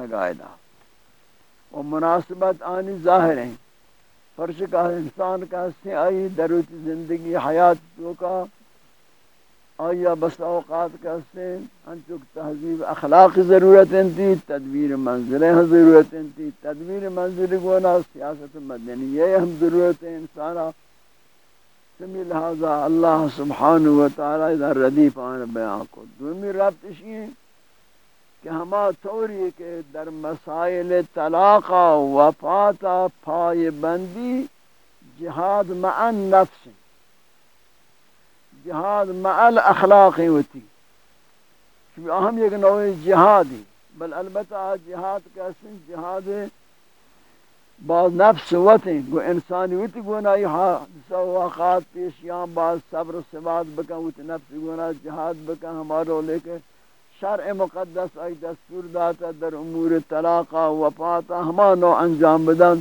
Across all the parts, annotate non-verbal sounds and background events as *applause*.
لگائے و مناسبت آنی ظاہر ہیں۔ فرش کا انسان کا سے آئی دروت زندگی، حیات تو کا۔ آیا بس اوقات کا سے انچک تہذیب، اخلاق ضرورت تھی تدبیر منزلیں ضرورت تھی تدبیر منزل گونا سیاست مدنی یہ ہم ضرورت انسان سمی لہذا اللہ سبحانہ و تعالی ادھر ردیف آن بیان کو۔ دومی ربط اسی کہ ہما طوری کہ در مسائل طلاق وفات پای بندی، جہاد مع نفس جہاد مع الاخلاق ہوتی۔ اہم ایک نوع جہادی بل البتہ جہاد کا سن جہاد بعض نفس وطن گو انسانی وطی گونا یہ حادثہ واقعات پیشیاں بعض صبر و سبات بکن وطی نفس گونا جہاد بکن ہمارو لے کے شرع مقدس ای دستور داتا در امور طلاقا وفاتا ہما نو انجام بدن.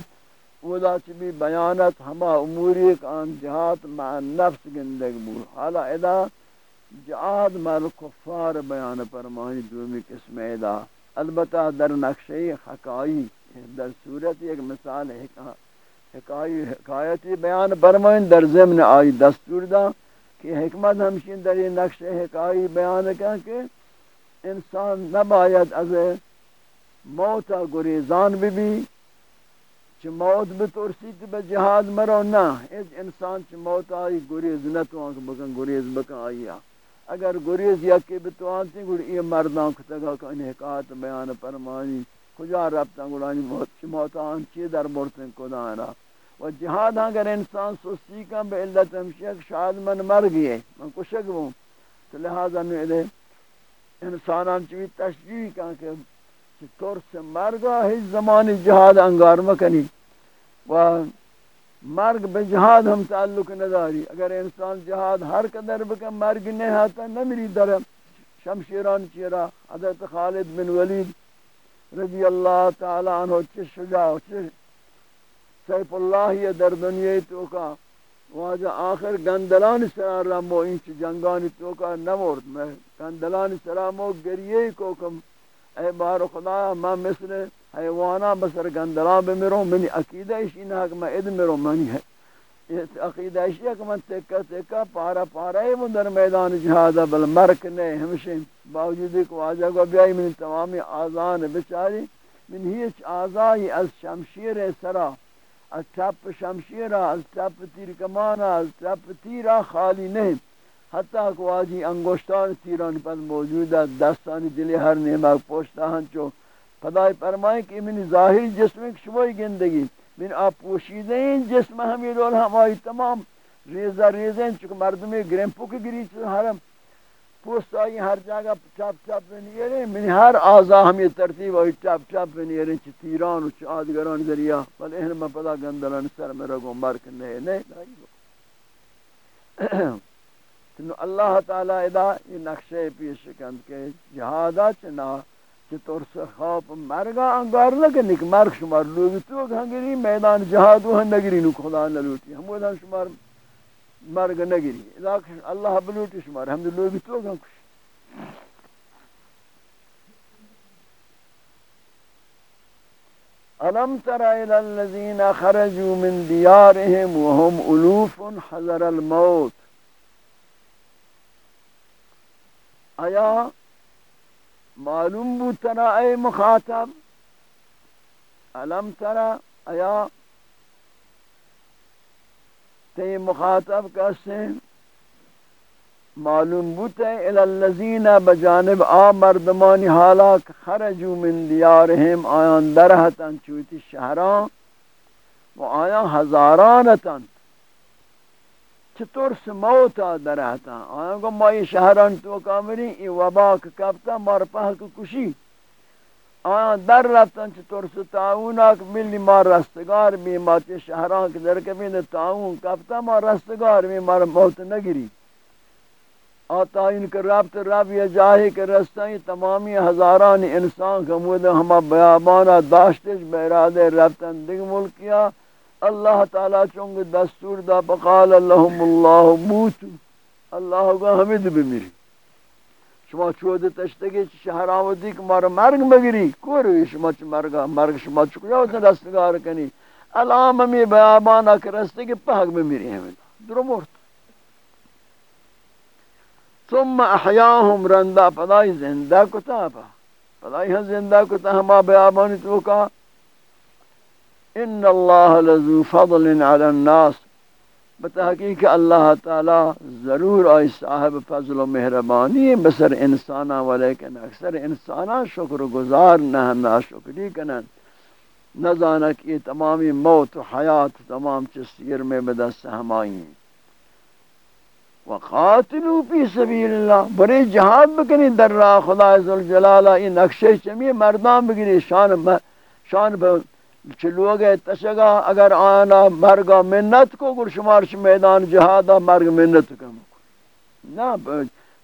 ودا چبی بیانت ہما اموری کان جہات مع نفس گندگ بود. حالا ادا جہاد مال کفار بیان فرمانی دومی قسم ادا. البتہ در نقشی حقائی در صورت ایک مثال حکائی حکایتی بیان فرمائیں در ضمن آئی دستور دا کہ حکمت ہمشین در یہ نقش حکائی بیان کیا کہ انسان نباید از موت گریزان بھی بھی چھ موت بترسید با جہاد مرو نا اس انسان چھ موت آئی، گریز نتوان که بکن، گریز بکن آئی اگر گریز یکی بتوان تھی گوڑ یہ مردان کتگا کہ انہیں حکایت بیان فرمانی. کجا ربطا گوڑانی موت؟ چھ موت آن چی در برتن کدانا و جہاد اگر انسان سستی کا بے علت ہمشک شاید من مر گئے من کشک بوں تو لہذا نوئے انسانان چوی تشریح کن کہ ترس مرگا ہی زمانی جہاد انگار مکنی و مرگ بے جہاد ہم تعلق نداری۔ اگر انسان جہاد ہر قدر بکن، مرگ نہیں آتا نمیری در شمشیران چیرا، حضرت خالد بن ولید رضی اللہ تعالی عنہ چش شجاع چش سیف اللہ یہ در دنیا تو کا واجہ آخر گندلان سرا رمو انچ جنگانی تو کا نمورد میں۔ گندلان سرا مو گریے کو کم اے بار خدا ما مثل حیوانا بسر گندلان بمیروں، منی عقیدہ اسی نہ کہ میں اد میروں، منی ہے۔ یہ عقیدہ اسی ہے کہ من تکا تکا پارا پارا ہے من در میدان جہاد، بل مرک نے ہمشہ باوجود ایک واجہ کو بیائی من تمامی آزان بچاری۔ من ہیچ آزائی از شمشیر سرا۔ از چپ شمشیرا از چپ تیر کمانا از چپ تیرا خالی نہیں حتی کہ واجی انگوشتان تیران پر موجود ہے دستانی دلی ہر نیمک پوشتا ہن چو خدای فرمائے کہ من ظاہر جسم ایک شبوئی گندگی. من آپ پوشیدہ ہیں جسم ہمی رول ہمائی تمام. ریزہ ریزہ ہیں چکہ مردمی گرمپو کی گری حرم پوست آئی ہر جگہ چپ چپ بنیرے، من ہر آزا ہم یہ ترتیب آئی چپ چپ بنیرے چھ تیران و چھ آدگران ذریعہ، بل اہن میں پدا گندلان سر میں رگو مرک نہیں نہیں تنو اللہ تعالی ادا یہ نقشے پیش کند کے جہادا چنا چھ ترس خواب مرگا انگار لگنے کہ مرگ شمار لوگ تو ہنگری میدان جہاد و ہنگری نو خدا نلوٹی ہم وہ شمار مرگ نگری. اللہ بلوٹی شمار ہم دے لوگی تو گا کچھ ألم تر إلى الذين خرجوا من ديارهم وهم ألوف حذر الموت؟ آیا معلوم بود ترا اے مخاطب؟ علم ترا آیا تے مخاطب کسے معلوم بوتے الالذین بجانب آ مردمانی حالا خرجو من دیارهم آیان درہتن چوتی شہران، و آیان ہزارانتن چطور سموتا درہتن آیان کو ما یہ شہران تو کامری ای وباک کبتا مارپاہ کشی۔ آیا در رفتن چه طور سے تعاوناک ملی ما رستگار بھی ماتی شہران کے در کبھی تعاون کفتا، ما رستگار بھی مار موت نگری آتا ان کے ربط رب یا جاہی کے رستیں تمامی ہزاران انسان کا مود ہما بیابانا داشتش بیرادے رفتن دیگ ملکیا، اللہ تعالی چونگ دستور دا بقال اللہم اللہ موتو اللہ کا حمد بمیری. شما چود تشتگی شهر آودی که مارا مرگ مگری کوروی شما چه مرگا مرگ شما چه کجا وزن رستگار کنی؟ الان می بیابانا که رستگی پاک بمیری همین درو مرد۔ ثم احیاهم رندا پدای زندہ کتا پا پدای ہم ہاں زندہ کتا ہما بیابانی تو کا۔ ان اللہ لذو فضل علی الناس۔ بتحقیق اللہ تعالی ضرور آئی صاحب فضل و مہربانی، بسر انسانا ولیکن اکثر انسانا شکر گزار نہ نا شکری کنن۔ نہ جانا کہ تمامی موت و حیات تمام چسیر میں بدست ہمائی ہیں وقاتلو فی سبیل اللہ بڑے جہاد بکنی در راہ خدا عزوجلالہ یہ نقشے چمی مردان بگیری شان شان چلوگ تشگا اگر آنا مرگا منت کو گر شمارش میدان جہادا مرگ منت کم نہ،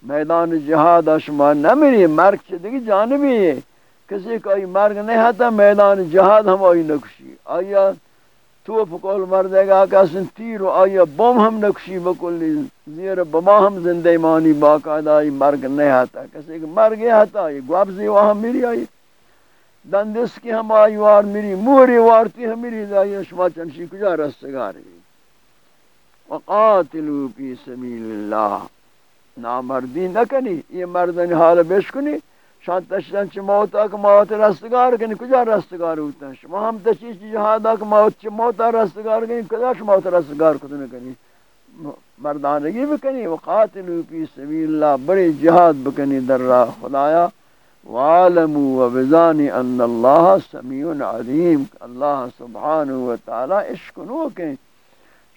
میدان جہادا شما نمیری مرگ چھ دیگی جانبی ہے۔ کسی کوئی مرگ نہیں ہوتا میدان جہاد ہم آئی نکشی۔ آیا توپ کول مردے گا کسن تیر و آیا بم ہم نکشی بکلی زیر بما ہم زندہ ایمانی باقاعدہ آئی مرگ نہیں آتا۔ کسی کہ مرگ یہ یہ گوابزی وہاں میری آئی۔ دندس کی ہم آئی وار میری موری وارتی ہم میری دائی شما چنشی کجا رستگار رستگاری وقاتلو پی سبیل اللہ۔ نامردی نکنی یہ مردن حال بیش کنی۔ شان تشتن چه موتا که موت رستگار کنی، کجا رستگار ہوتا شما ہم تشیش جہادا که موت چه موتا رستگار کنی، کجا شما موت رستگار کتنے کنی؟ مردانگی بکنی۔ وقاتلو پی سبیل اللہ، بڑی جہاد بکنی در راہ خدایا۔ وعلموا وبزانی ان اللہ سمیع علیم اللہ سبحانہ وتعالی اشکنو کہ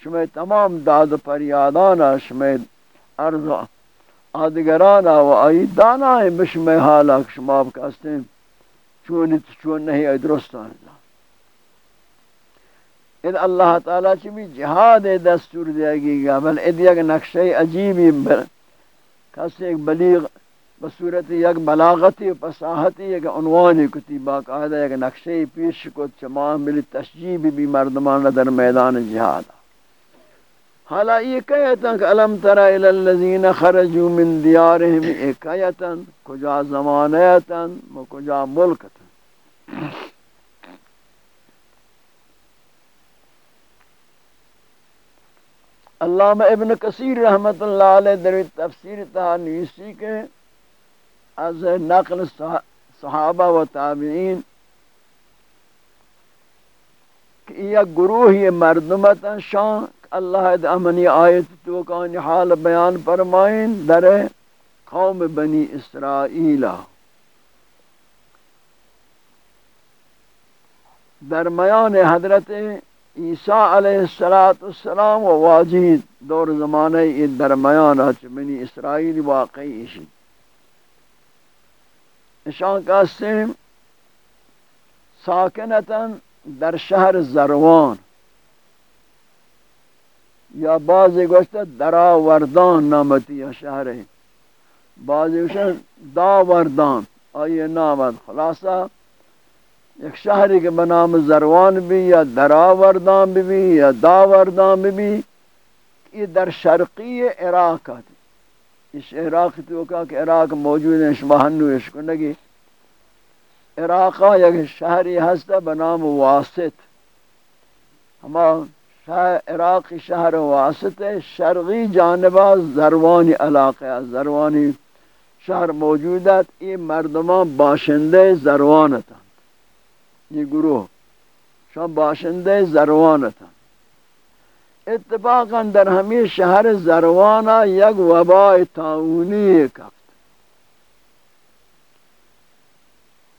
شما تمام داد پریادانا شما ارض آدگرانا و آئی دانا ہے بشما حالا شما آپ بکاستے چونی چون چون نہیں ہے درستان اد اللہ تعالی چی بھی جہاد دستور دیا گی گا۔ بل اد یک نقشہ عجیبی کسی ایک بلیغ بصورت یک بلاغتی و پساحتی یک عنوانی کتی باقاعدہ یک نقشے پیش کو چمام ملی تشجیب بھی مردمان در میدان جہاد حالا یہ کہتا کہ علم ترہ الالذین خرجوا من دیارهم اکیتا کجا زمانیتا و کجا ملکتا. علامہ ابن کثیر رحمت اللہ علیہ در تفسیر تحانیسی کے از نقل صحابہ و تابعین، کہ یہ گروہ یہ مردمتا شان اللہ امنی آیت تو کانی حال بیان فرمائیں در قوم بنی اسرائیل۔ درمیان حضرت عیسیٰ علیہ السلام و واجید دور زمانے یہ درمیان بنی اسرائیل واقعی اشید نشان قاسم ساکنتا در شهر زروان یا بعضی گوشتا دراوردان نامتی یا شهر ہے بعضی گوشتا داوردان آئیے نامت خلاصہ ایک شہری کے بنام زروان بھی یا دراوردان بھی یا داوردان بھی یہ در شرقی عراق آتی اس عراق تو کہا کہ عراق موجود ہے شمہنو اشکنگی عراق یک شہری ہستا بنام واسط. ہما عراق شہر واسط شرقی جانبہ زروانی علاقہ زروانی شہر موجود ہے مردمان باشندے زروانتا یہ گروہ شاہ باشندے زروانتا اتفاقا در ہمیں شہر زروانا یک وباء تعاونی کفت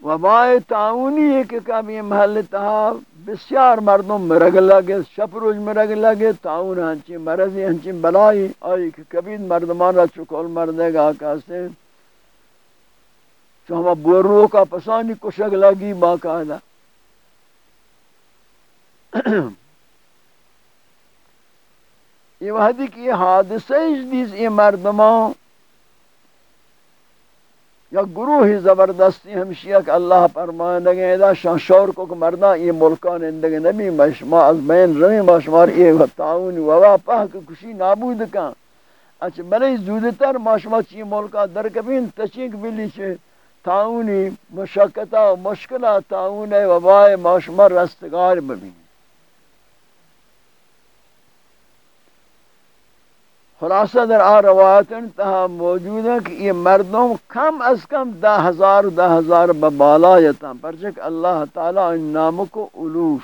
وباء تعاونی ہے کہ کب یہ محل تہا بسیار مردم مرگ لگے شپروج مرگ لگے، تعاون ہنچی مرضی ہنچی بلائی آئی کہ کبھی مردمان را چکول مردے گا کاسے چو ہما بورو کا پسانی کشک لگی باقاعدہ۔ یہ وحدی کی یہ حادثہ دیز یہ مردمان یا گروہی زبردستی ہمشیہ کہ اللہ فرمائے لگے ادا شان شور کو کہ مردہ یہ ملکان اندگے نبی مشما از بین رمی مشمار یہ تعاون ووا پاک کشی نابود کن اچھا بلے زودتر ماشما چی ملکا در کبین تچیک بلی چھے۔ تاؤنی مشکتا و مشکلہ تاؤن وبائے ماشما رستگار ببین۔ خلاصہ در آ روایت انتہا موجود ہے کہ یہ مردوں کم از کم دہ ہزار دہ ہزار ببالا یتا پرچک اللہ تعالی ان نام کو علوف۔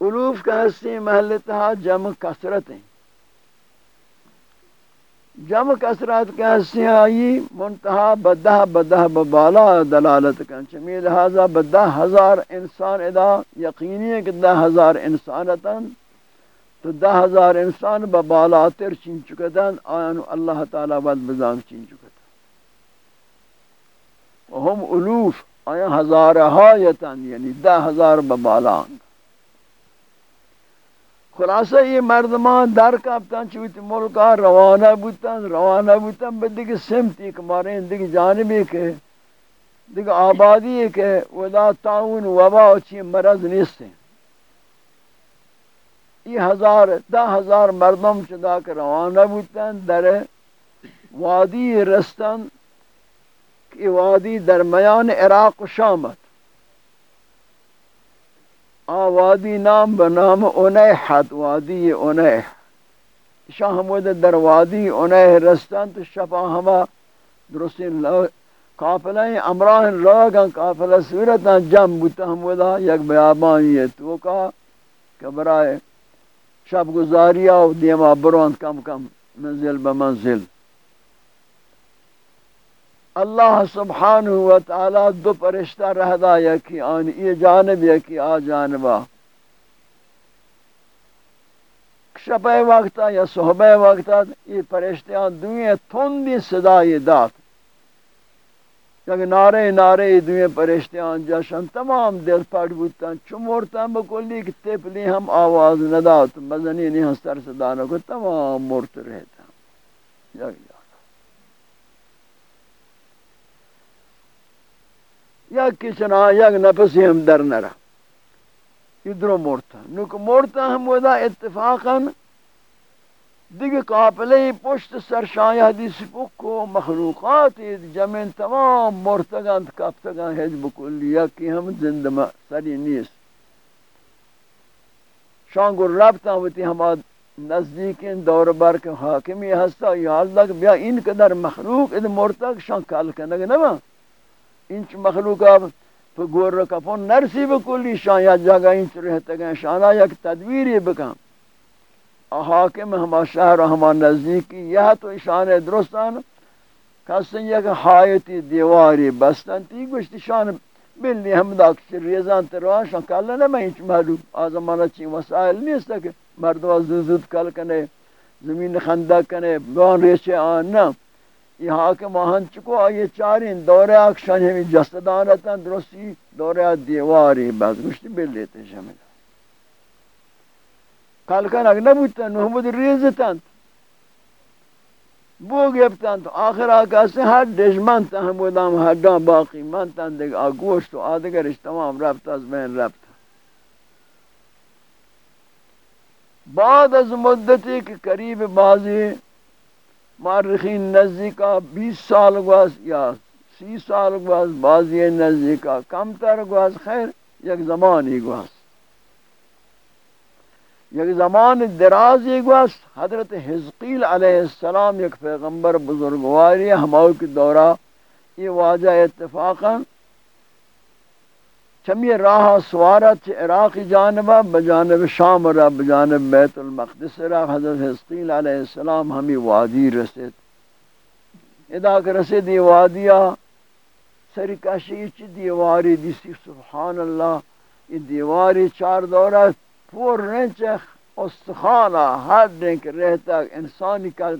علوف کا حصی محل تہا جمع کثرت ہیں۔ جمع کثرت کا حصی آئی، منتہا بدہ بدہ ببالا دلالت کا چمی لہذا بدہ ہزار انسان ادا، یقینی ہے کہ دہ ہزار انسانتاً تو دہ ہزار انسان با بالاتر چین چکتن آیانو اللہ تعالی ود بزان چین چکتن وهم علوف آیان ہزار ہایتن یعنی دہ ہزار با بالان خلاصہ یہ مردمان در کبتن چویت ملکا روانہ بودتن روانہ بودتن بدک سمتی کمارے دیکھ جانبی کے دیکھ آبادی کے ودا تاون وبا چی مرض نیستیں یہ ہزار، دہ ہزار مردم چدا کر روانہ بودتن در وادی رستن کی وادی درمیان عراق و شامت آ وادی نام بنام انیحت وادی انیح شاہ حمود در وادی انیح رستن تو شفا ہما درستین قافلہ امراہ راگا قافلہ صورتا جم بودتا حمودہ یک بیابان یہ تو کا کہ برائے شب گزاری او دیما بروند کم کم منزل بمنزل اللہ سبحانہ و تعالی دو پرشتہ رہدا یکی آن یہ جانب یکی آ جانبا. شپے وقتا یا صحبہ وقتا یہ پرشتیان دوئیں تھوندی صدای دات. یک نعرے نعرے دوئے پرشتیان جشن، تمام دل پڑ بودتاں چمورتاں بکلی کہ تپلی ہم آواز ندات، مزنی نہیں ہستر صدانا کو تمام مرت رہتا۔ یک جانا یک کچنا یک نفسی ہم در نرہ ادھرو مورتا نوک مورتا ہم ودا اتفاقاً دیگه قافله پشت سر شای حدیث بکو، مخلوقات جمعین تمام مرتگان کفتگان هج بکلی یکی هم زنده سری نیست. شانگو ربطا ہوتی ہما نزدیکین، دور بر کے حاکمی ہستا یا اللہ بیا این قدر مخلوق اد مرتگ شان کال کنگ نما انچ مخلوق اب گور رکفون نرسی بکلی شان یا جگہ انچ رہتا گئے شانا یک تدویری بکم حاکم ہما شہر و ہما نزدیکی یہ تو اشان درستان کسن یک حایتی دیواری بستن، تی گوشتی شان بلی ہم دا کچھ ریزان تروان شان کلا نمی انچ محلوم آزمانا چی وسائل نیست کہ مردم زود کل کنے، زمین خندہ کنے، بان ریچے آن نا یہ حاکم آہن چکو آئیے چارین دورے آکشان ہمیں جسدانتا درستی دورے دیواری بس، گوشتی بلی تے شامل کلکن اگر نبودتن محمد ریزتن بو گفتن تو آخر آقا سے ہر دشمن تا ہم بودام حدان باقی من تن دیکھ آگوشت و آدگرش تمام رفت از بین رفت بعد از مدتی کہ قریب بازی مارخین نزدیکا بیس سال گواز یا سی سال گواز بازی نزدیکا کم تر گواز خیر یک زمانی گواز یک زمان دراز ایک حضرت حزقیل علیہ السلام یک پیغمبر بزرگواری ہماؤ کی دورہ یہ واجہ اتفاقا چمی راہ سوارت عراق جانبہ، بجانب شام را، بجانب بیت المقدس را، حضرت حزقیل علیہ السلام ہمیں وادی رسید۔ ادا کر رسید یہ وادیہ، سرکشی چی دیواری دیسی، سبحان اللہ، یہ دیواری چار دورہ پور رنچ استخانہ ہر دن کے رہتا انسانی کا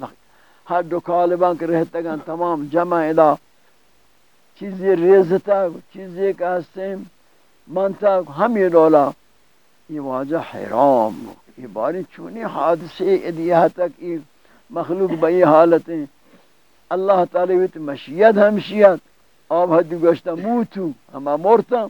ہر دو کالبان کے رہتا گا تمام جمع ادا چیزی ریزتا چیزی کا حسن منتا ہم یہ رولا یہ واجہ حیرام یہ باری چونی حادثے ادیہ تک یہ مخلوق بئی حالتیں اللہ تعالی ویت مشیت ہمشیت آب حدی گوشتا موتو ہما مورتا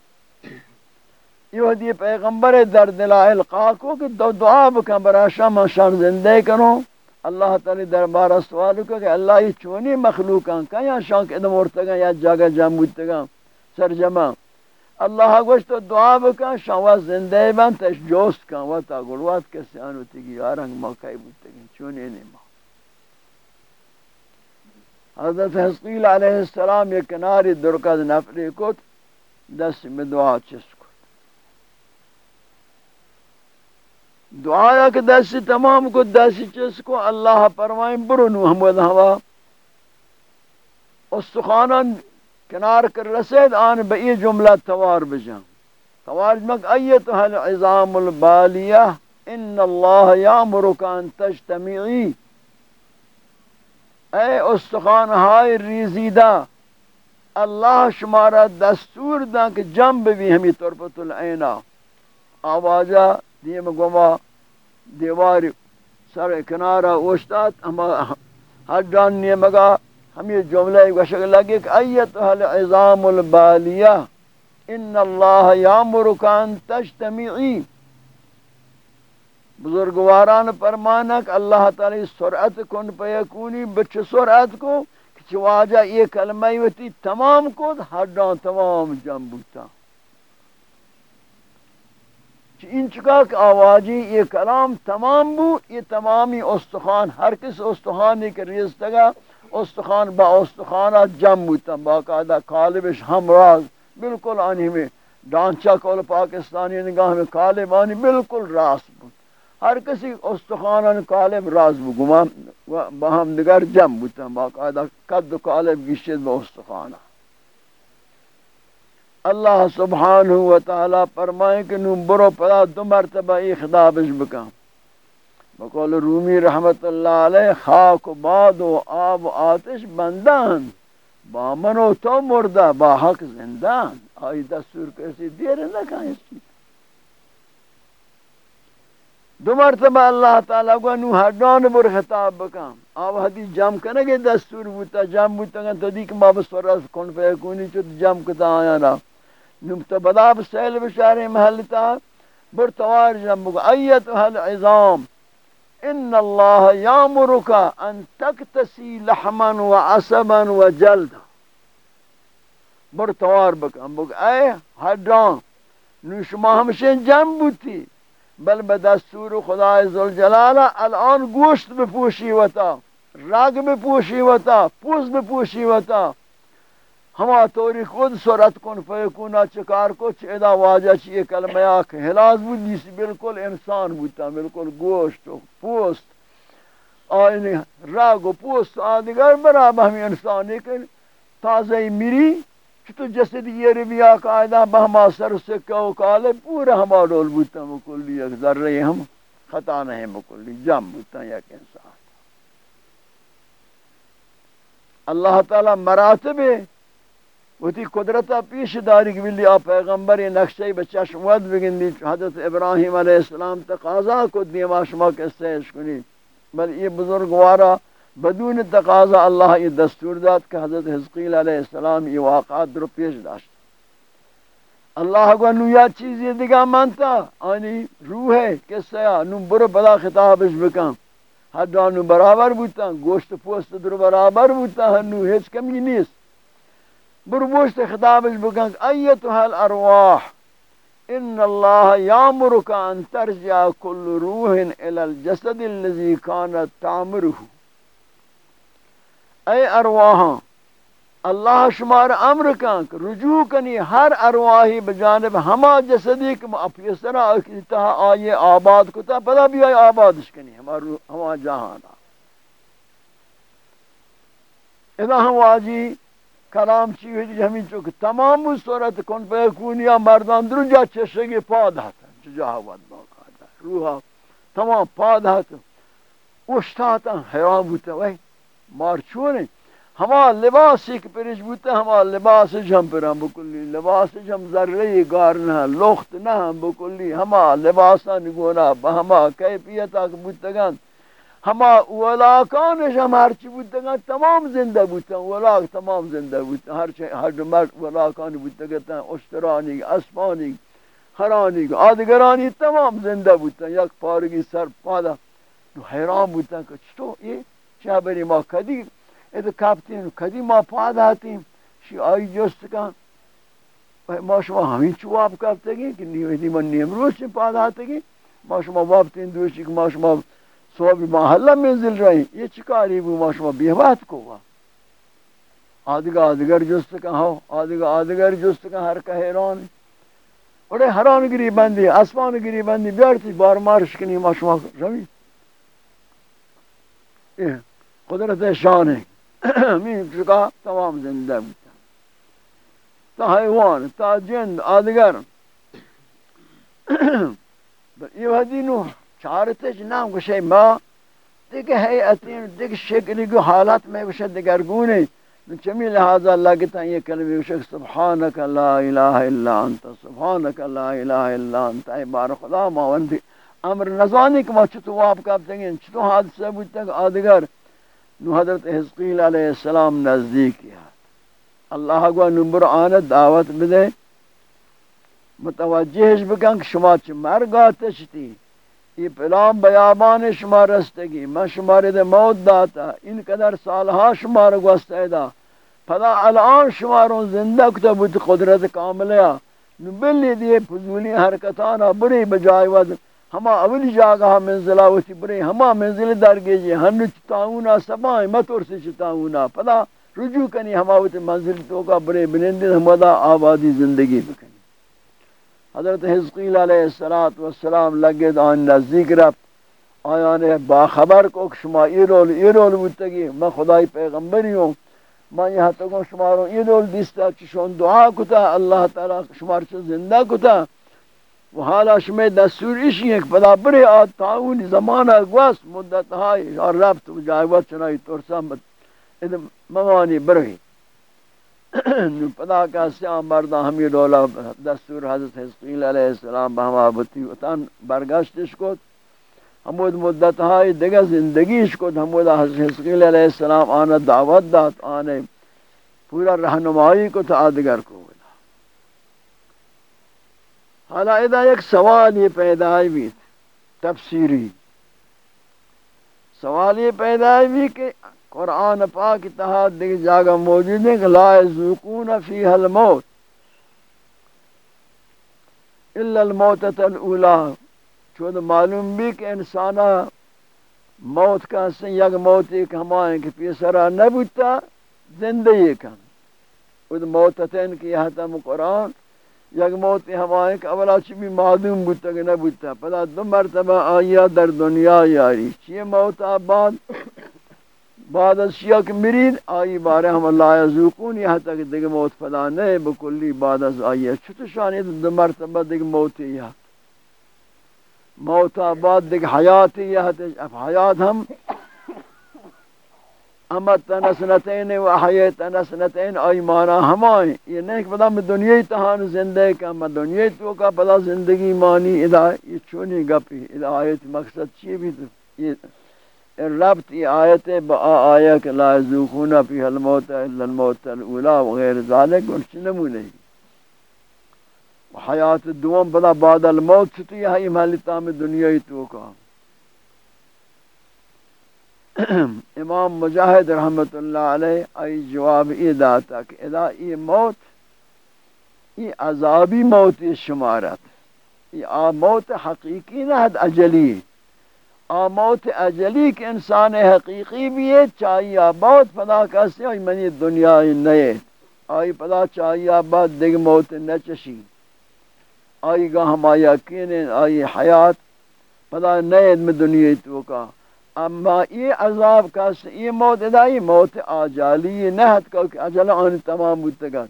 یہ ودی پیغمبر در دلائل قاکو کہ دو دعا بکن برا شام شان زندے کرو اللہ تعالی دربار سوال کو کہ اللہ یہ چونی مخلوقاں کا یا شان کے ادم اورتگا یا جگہ جام بوتگا سر جمع اللہ گوشت تو دعا بکا شوا زندہ بن تش جوست کا و تا گلوات کے سیان ہوتی گی یارنگ موقعی بوتگی۔ چونی نہیں حضرت حسقیل علیہ السلام یہ کناری درکت نفری کت۔ دست میں دعا چس دعایا کہ دست تمام کو دست چس کو اللہ پروائیں برنو حمد ہوا۔ استخانان کنار کر رسید، آن بئی جملہ توار بجان توار جمک ایتها العظام البالیہ، ان اللہ یامرک ان تجتمعی۔ اے استخان ہائی ریزیدہ، اللہ شمارا دستور دا کہ جنب بھی ہمیں طرفت العینہ آوازہ دیم گما دیوار سر کنارہ اوشتات اما ہما حجان نیمگا ہمیں جملہ وشک لگے کہ ایتها العظام البالیہ، ان اللہ یامرکان تجتمعی۔ بزرگواران فرمانک، اللہ تعالی سرعت کن پیکونی بچ سرعت کو کہ واجہ یہ کلمہ ہوتی تمام کو ہڈان تمام جنبوتا ان چکا کہ آوازی، یہ کلام تمام بو، یہ تمامی استخان ہر کس استخانی کے ریزتگا استخان با استخانہ جم بوتا باقاعدہ کالبش ہمراز بالکل آنی میں ڈانچہ کول پاکستانی نگاہ میں کالب آنی بالکل راس بود۔ ہر کسی استخانہ کالب راس بو گما باہم نگر جم بوتا باقاعدہ قد کالب گشت با استخانہ اللہ سبحانہ و تعالی فرمائے کہ نو برو پدا دو مرتبہ ای خطابش بکا۔ بقول رومی رحمت اللہ علیہ خاک و باد و آب و آتش بندان۔ با من و تو مردہ، با حق زندان۔ آئی دستور کیسی دیر نہ نکا اس کی دو مرتبہ اللہ تعالیٰ کو نو ہڈان بر خطاب بکا۔ آب حدیث جام کنگے دستور بوتا، جام بوتا گا تو دیکھ ما بسورت کن فیکونی چو جام کتا آیا نا نمت بدا بسیل بشار محلتا برتوار جنبك ايتها العظام ان الله يامرك ان تكتسي لحما وعصبا وجلدا برتوار بك بک اے حدان نو شما ہمشن جنب بوتی، بل بدستور خدا عزوجلال الان گوشت بپوشی وتا راگ بپوشی وتا پوز بپوشی وتا ہما توری خود سرت کن، فیکونا چکار کو چیدہ واجہ چیئے کلمہ آکھ حلاز بود، نیسی بالکل انسان بودتا، بالکل گوشت و پوست، آئینی راگ و پوست آدگر برابر ہمی انسان لیکن تازہ میری چھتو جسد یہ ربیا قائدہ بہما سر سکہ و کالے پورا ہما رول بودتا، مکلی ایک ذرہ ہم خطا نہیں مکلی جم بودتا یک انسان۔ اللہ تعالی مراتب وتی قدرتا پیش داری کہ بلی آپ پیغمبر نقشے بچہ شمود بگندی حضرت ابراہیم علیہ السلام تقاضا کو دی دیما شما کسے کنی۔ بل یہ بزرگوارا بدون تقاضا اللہ یہ دستور داد کہ حضرت حزقیل علیہ السلام یہ واقعات در پیش داشت۔ اللہ کو نو یا چیز یہ دیگا مانتا، آنی روح ہے، کس نو برو بلا خطابش بکن۔ حد نو برابر بوتا، گوشت پوست در برابر بوتا، نو ہیچ کمی نیست۔ بربوشت خطابش بکن ایتها الارواح، ان اللہ یامرک ان ترجع کل روح الى الجسد الذي كانت تعمره اے ارواح، اللہ شمار امر کن رجوع کنی ہر ارواحی بجانب ہما جسدی کہ اپیسرا اکتا آئیے آباد کتا، پدا بھی آئی آبادش کنی ہما جہانا۔ اذا ہم واجی کلام چی ہوئی ہمیں چوک تمام صورت کن پہ کونیا مردان درو جا چشگی پا داتا جا حواد باقا دا روحا تمام پا داتا اشتاتا حیران بوتا وی مار چونے ہما لباس ایک پرش بوتا ہما لباس جم پرم بکلی لباس جم ذرعی گار نہ لخت نہ ہم بکلی ہما لباسا نگونا ہما کیفیتا بوتا گند ہما ولاکانش ہم ہرچی بودتا گا تمام زندہ بودتا ولاک تمام زندہ بودتا ہرچی ہر مرد ولاکان بودتا گا اشترانی اسپانی خرانی آدگرانی تمام زندہ بودتا یک پارگی سر پادا حیران بودتا کہ چطور یہ چه بری ما کدی اد کپتیم کدی ما پا داتیم شی آئی جست کن ما شما همین چو واب کپتگی که نیویدی من نیمروز چی پا داتگی ما شما وابتین دوشی که ما شما صحبی محله منزل رہی یہ چکاری بو ما شما بیوات کو با آدھگا آدھگر جست کن ہو؟ آدھگا آدھگر جست کن ہر کا حیران بڑے حران گری بندی اسمان گری بندی بیارتی بار مارش کنی ما شما روی۔ قدرت شان ہے۔ می چکا تمام زندہ بتا تا حیوان، تا جند آدگر یہ وحدی نو چارتے نام گوشے ما دیکھ حیعتین دیکھ شکلی کو حالات میں گوشے دگر گونے چمی لہذا اللہ کہتا ہے یہ کلمہ گوشے، سبحانک لا الہ الا انت، سبحانک لا الہ الا انت، اے بار خدا ماوندی۔ امر نزانی کہ ما چھتو آپ کابتے ہیں چھتو حادثہ بودتا کہ آدگر نو حضرت حزقیل علیہ السلام نزدیک کیا اللہ کو نمبر آنت دعوت بدے۔ متوجہش بکن کہ شما چھ مرگا تشتی۔ یہ پلام بیابان شما رستگی میں شماری دے موت داتا ان قدر سالہا شما رو گوستیدا پدا الان شما رو زندہ کتا بود قدرت کاملیا۔ نو بلی دیئے فضولی حرکتانا بری بجائے وزن ہما اولی جاگہ منزلہ وسی برے ہما منزل درگے جی۔ ہنو چتاؤنا سبائیں مطور سے چتاؤنا پدا رجوع کنی ہما وتی منزل تو کا برے بنندی ہما دا آبادی زندگی بکنی حضرت حزقیل علیہ السلام لگے دا آن نزدیک رفت. آیا نے باخبر کو شما ای رول ای رول بودتگی، میں خدای پیغمبری ہوں. میں یہاں تکوں شما رو ای رول دیستا چشون دعا کتا، اللہ تعالی شما رو زندہ کتا. و حالا شما دستور ایشی ہے کہ پدا بری آت تاون زمانہ گوست مدت ہائی اور ربط و جائیوت چنائی ترسان بد ممانی بری پدا کہاستے آن مردہ ہمی رولا دستور حضرت حسقیل علیہ السلام بہما بطی وطان برگشتش کت. ہمود مدت ہائی دیگه زندگیش کت. ہمود حضرت حسقیل علیہ السلام آنا دعوت دات آنے پورا رہنمائی کو تا آدگر کو حالا ادا ایک سوال یہ پیدا بھی تفسیری. سوال یہ پیدا بھی کہ قرآن پاک اتحاد دیکھ جاگہ موجود ہے کہ لا یزوکون فیہ الموت الا الموتت الاولا چود معلوم بھی کہ انسانا موت کا سن یک موت ایک ہمائیں کہ پیسرا نبوتا، زندگی کن وہ موتتین کی حتم قرآن، یک موت ہمائیں کہ اولا چی بھی معلوم بودتا کہ نہ بودتا پدا دو مرتبہ آیا در دنیا یاری۔ چی موت بعد بعد از شیعہ کی مرید، آئی بارے ہم اللہ یزوکون یہاں تک دیکھ موت پدا نہیں بکلی بعد از آئی چھتو شانی دو مرتبہ دیکھ موت یہاں۔ موت بعد دیکھ حیات یہاں اب حیات ہم اما تنسنتین و احییت تنسنتین آئی مانا ہمائیں یہ نہیں کہ پدا میں دنیا تہان زندگی کا میں دنیا تو کا پدا زندگی مانی۔ ادا یہ چونی گپی ادا آیت مقصد چی بھی تو یہ ربط یہ آیت با آیا کہ لا یزوخون فی الموت الا الموت الاولا وغیر ذالک ورچ نمو نہیں حیات دوم بدا بعد الموت چھتی ہے یہ محلتا میں دنیا تو کا۔ امام مجاہد رحمت اللہ علیہ ای جواب ای داتا کہ ادا ای موت ای عذابی موت شمارت ای آ موت حقیقی نہ اجلی۔ آ، موت اجلی کہ انسان حقیقی بھی ہے، چاہیے موت پدا کیسے آئی منی دنیا نئے۔ آئی پدا چاہیے آباد دیکھ موت نہ چشی آئی گاہ ہما یقین آئی حیات پدا نئے میں دنیا تو کا۔ اما یہ عذاب کا یہ موت ادائی موت آجالی نہت کو کہ اجل آن تمام بودتگا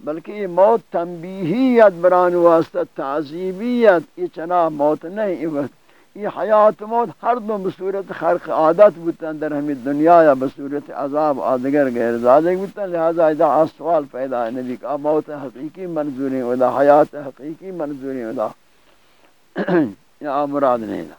بلکہ یہ موت تنبیہیت بران واسطہ تعذیبیت، یہ چنا موت نہیں وقت یہ حیات موت ہر دو بصورت خرق عادت بودتا در ہمیں دنیا یا بصورت عذاب، آدگر، غیر زادگ بودتا لہذا ادا سوال پیدا ہے، نبی کا موت حقیقی منظوری ادا حیات حقیقی منظوری ادا *clears throat* یا مراد نہیں دا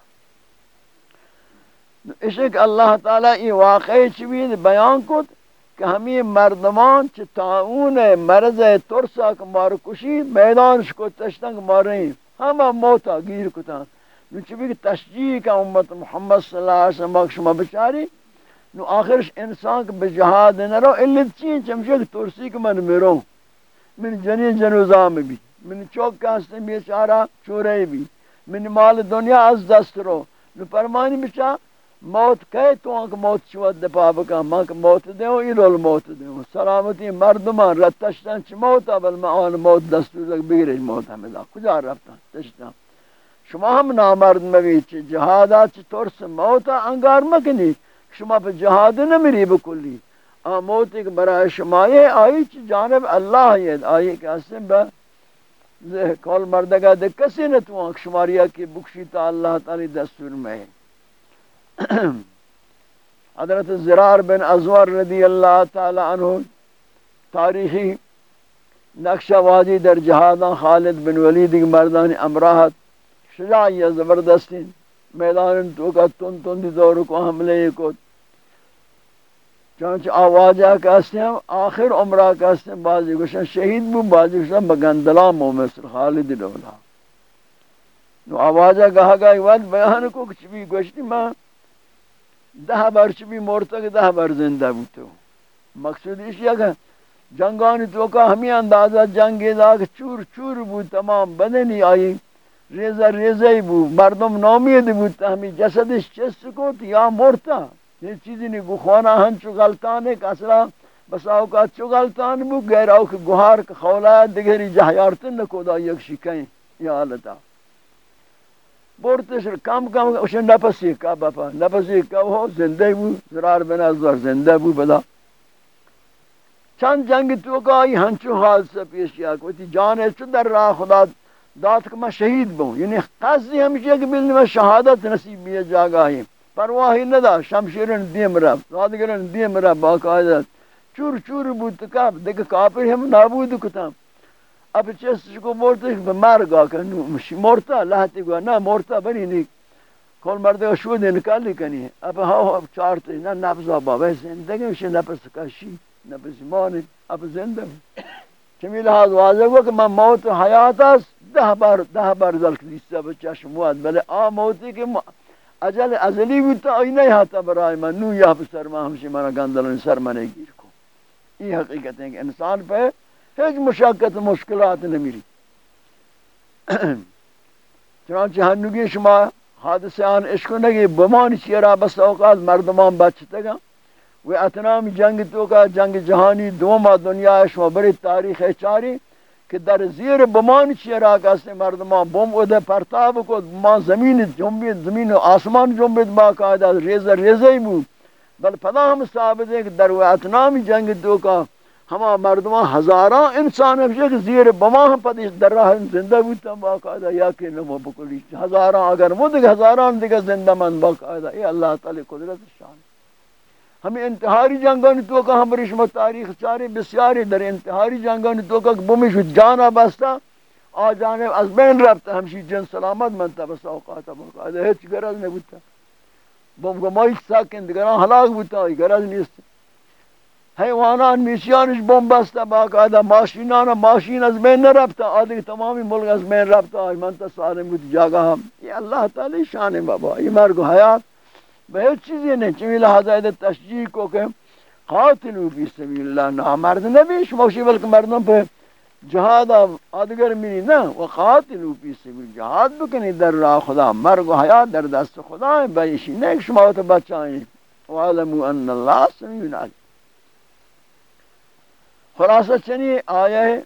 اشک اللہ تعالی یہ واقعی چوید بیان کت کہ ہمیں مردمان چھ تعاون مرض ترسا کہ مارو کشید میدانش کو تشتنگ ماریں ہمہ موتا گیر کتا نو چبی کہ تشجیح کا امت محمد صلی اللہ علیہ وسلم باک شما بچاری؟ نو آخرش انسان کے بجہاد نہ رو علت چین چمشک ترسی کہ من میرو من جنی جنوزام بھی من چوک کاستے بیچارہ چورے بھی من مال دنیا از دست رو. نو فرمانی بچا موت کہے تو آنکھ موت چوت دپا بکا مانک موت دیو ایلول موت دیو سلامتی مردمان رتشتن چی موتا بل ما آن موت دستور لگ بگرش موت ہمیں دا. کجا رفتن؟ تشتن. شما ہم نامرد مگی چی جہادا چی ترس موتا انگار مکنی، شما پہ جہاد نمیری بکلی۔ آن موت ایک برای شما یہ آئی چی جانب اللہ یہ آئی کہ اسم با کول مردگا دے کسی نتو آنکھ شماریا کی بکشی تا اللہ تعالی دستور میں۔ *clears throat* حضرت زرار بن ازور رضی اللہ تعالی عنہ تاریخی نقشہ وادی در جہاداں خالد بن ولید مردان امراحت شجاعی زبردستی میدان تو کا تن تن دی دور کو حملے کو۔ چانچہ آوازہ کہتے ہیں، آخر عمرہ کہتے ہیں بعضی گوشن شہید بو بعضی گوشن بگندلا مومسر خالد دولا نو آوازہ کہا گا ایک وقت بیان کو کچھ بھی گوشتی ماں دہ بار چبی مورتا کہ دہ بار زندہ بوتو مقصود اس یہ کہ جنگانی تو کا ہمیں اندازہ جنگی دا کہ چور چور بو، تمام بدنی آئی۔ ریزہ ریزہ بو مردم نامید بو ہمیں جسدش چست کو یا مورتا یہ چیزی نہیں گخوانا ہن چو غلطان ہے کسرا بس اوقات چو غلطان بو غیر اوک گوہار کا خولا دیگری جہیارتن نکو دا یک شکیں یا حالتا بورتش کم کم اوش نفسی کا بپا نفسی کا ہو زندہ بو زرار بنا زر زندہ بو بلا چند جنگ تو کا ای ہنچو حال سے پیش کیا کوئی جان ہے چو در راہ خدا دات کہ میں شہید بوں یعنی قصدی ہمیشہ کہ بلنی میں شہادت نصیب بھی جاگا ہی. پرواہی ندا. شمشیرن دیم رب. زادگرن دیم رب. باقاعدہ. چور چور بود کاب دیکھ کافر ہم نابود کتام اب چیز کو مورتا ہے مرگا کنو مورتا. لہتی گوا. نا مورتا بنی نہیں کل مرد کا شو دے نکالی کنی. ہے اب ہاں چارتے نا نفس آبا. ویسے زندگی مشی نفس کشی. نفس مانی. اب زندہ چمی لحاظ واضح ہوا کہ میں موت حیات اس دہ بار دہ بار ذلک دیستا بچہ شموات بلے آ موتی کہ اجل ازلی بودتا آئی نہیں ہاتا برای من، نو یا سر ما ہمشی مانا گندلن سر منے گیر کو یہ حقیقت ہے کہ انسان پہ ہیچ مشاکت مشکلات نمیری. *clears throat* چنانچہ ہنگی شما حادثان عشق نگی بمانی چیرا بس اوقات مردمان بچتا گا. وہ اتنام جنگ تو کا، جنگ جہانی دوما دنیا شما بری تاریخ چاری. کہ در زیر بمان چیرا کسی مردمان؟ بم او پرتاب کو بمان زمین جنبید، زمین آسمان جنبید باقاعدہ ریزہ ریزہ ہی بود. بل پدا ہم ثابت ہے کہ در اتنامی جنگ دو کا ہما مردمان ہزاران انسان ہے کہ زیر بمان ہم پدیش در راہ زندہ بودتا باقاعدہ یا کہ نمو بکلی ہزاران اگر وہ دیکھ ہزاران دیکھ زندہ من باقاعدہ یہ اللہ تعالی قدرت شان. ہمیں انتہاری جنگانی تو کا ہم رشمہ تاریخ چاری بسیاری در انتہاری جنگانی تو کا بمیش جانا بستا آ جانے از بین رفتا، ہمشی جن سلامت منتا بس اوقاتا باقاعدہ ہیچ گرز نہیں بودتا بم گمائی ساکن دگران حلاق بودتا گرز نیست۔ حیوانان میشیانش بم بستا، باقاعدہ ماشینانا، ماشین از بین نرفتا، آدھے تمامی ملک از بین رفتا منتا سالم بود جاگا ہم۔ یہ اللہ تعالی شان بابا، یہ مرگ حیات۔ بہت چیزیں نہیں چمی لہذا ہے تشجیح کو کہ قاتلو فی سبیل اللہ نامرد نبی شموشی بلکہ مردوں پہ جہاد آدگر منی نا وقاتلو فی سبیل جہاد بکنی در راہ خدا مرگ و حیات در دست خدا ہے بیشی نیک شما تو بچائیں وعلمو ان اللہ سمیون علی خلاصہ چنی آیا ہے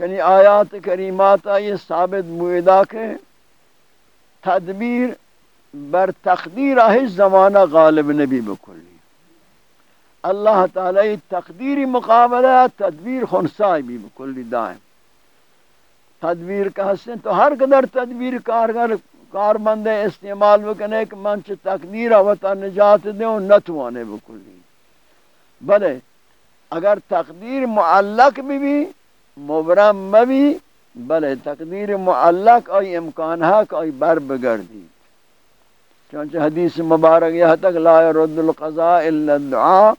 چنی آیات کریمات آئی ثابت مویدہ کے تدبیر بر تقدیر ہیچ زمانہ غالب نبی بکلی۔ اللہ تعالی تقدیری مقابلہ تدبیر خنسائی بھی بکلی دائم۔ تدبیر کا حسن تو ہر قدر تدبیر کارگر کارمند استعمال بکنے کہ منچ تقدیر وطا نجات دیں نتوانے بکلی۔ بلے، اگر تقدیر معلق بھی بھی، مبرم بھی، بلے تقدیر معلق آئی امکان حق آئی بر بگردی چونچہ حدیث مبارک یہ تک لا يرد القضاء الا الدعاء،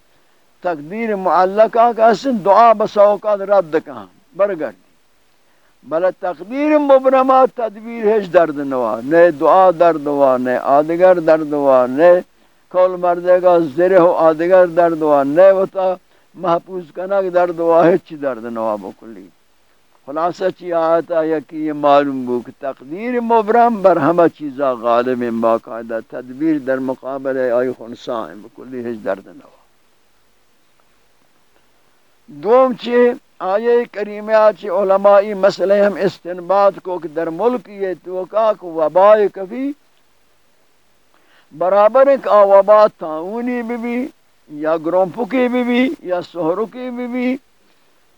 تقدیر معلقہ کا اسن دعا بسوقات رد کہاں برگر بل تقدیر مبرمہ تدبیر ہش درد نوا، نئے دعا درد ہوا نئے آدگر درد ہوا نئے کول مردے گا زرہ و آدگر درد ہوا نئے وطا محفوظ کنک درد ہوا ہچ درد نوا بکلی۔ خلاصہ چی آتا ہے کہ یہ معلوم ہو کہ تقدیر مبرم بر ہمہ چیزا غالب ہیں باقاعدہ تدبیر در مقابل آئی خنسا بکلی ہج درد نوا. دوم چی آیے کریمہ چی علمائی مسئلہ ہم استنباد کو کہ در ملک یہ توقع کو وبائی کبھی برابر ایک آوابا تعاونی بھی بھی، یا گرومپکی بھی بھی، یا سہرکی بھی بھی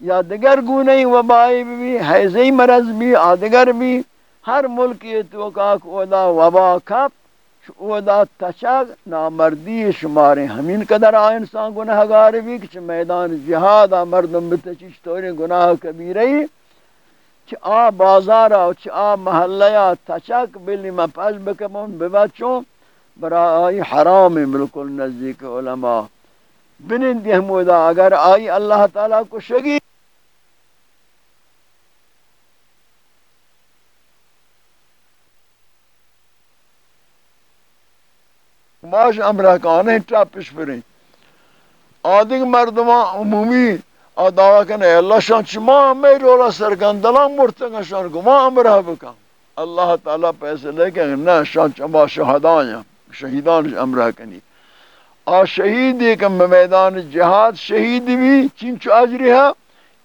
یا دیگر گونی وبائی بھی بھی مرض بھی، آدگر بھی۔ ہر ملک یہ توقع کو دا وبا کپ اودا تچاگ نامردی شمارے ہمین قدر آ انسان گناہگار بھی، کچھ میدان جہاد مردم بتچیش توری گناہ کبیرئی چھ آ بازارا چھ آ محلیہ تچاک بلی ما پاش بکمون ببچوں۔ برا آئی حرام بالکل نزدیک علماء۔ بنندی ہمودا اگر آئی اللہ تعالیٰ کو شگی۔ باش امرہ کانے ٹاپش پریں آدھگ مردمان عمومی آدھاوا کنے اللہ شان چما میں رولا سرگندلا مرتگا شان کو ما امرہ بکا اللہ تعالیٰ پیسے لے کے نا شان چما شہدان شہیدان امرہ کنی۔ آ شہید ایک میدان جہاد، شہید بھی چنچو اجری ہے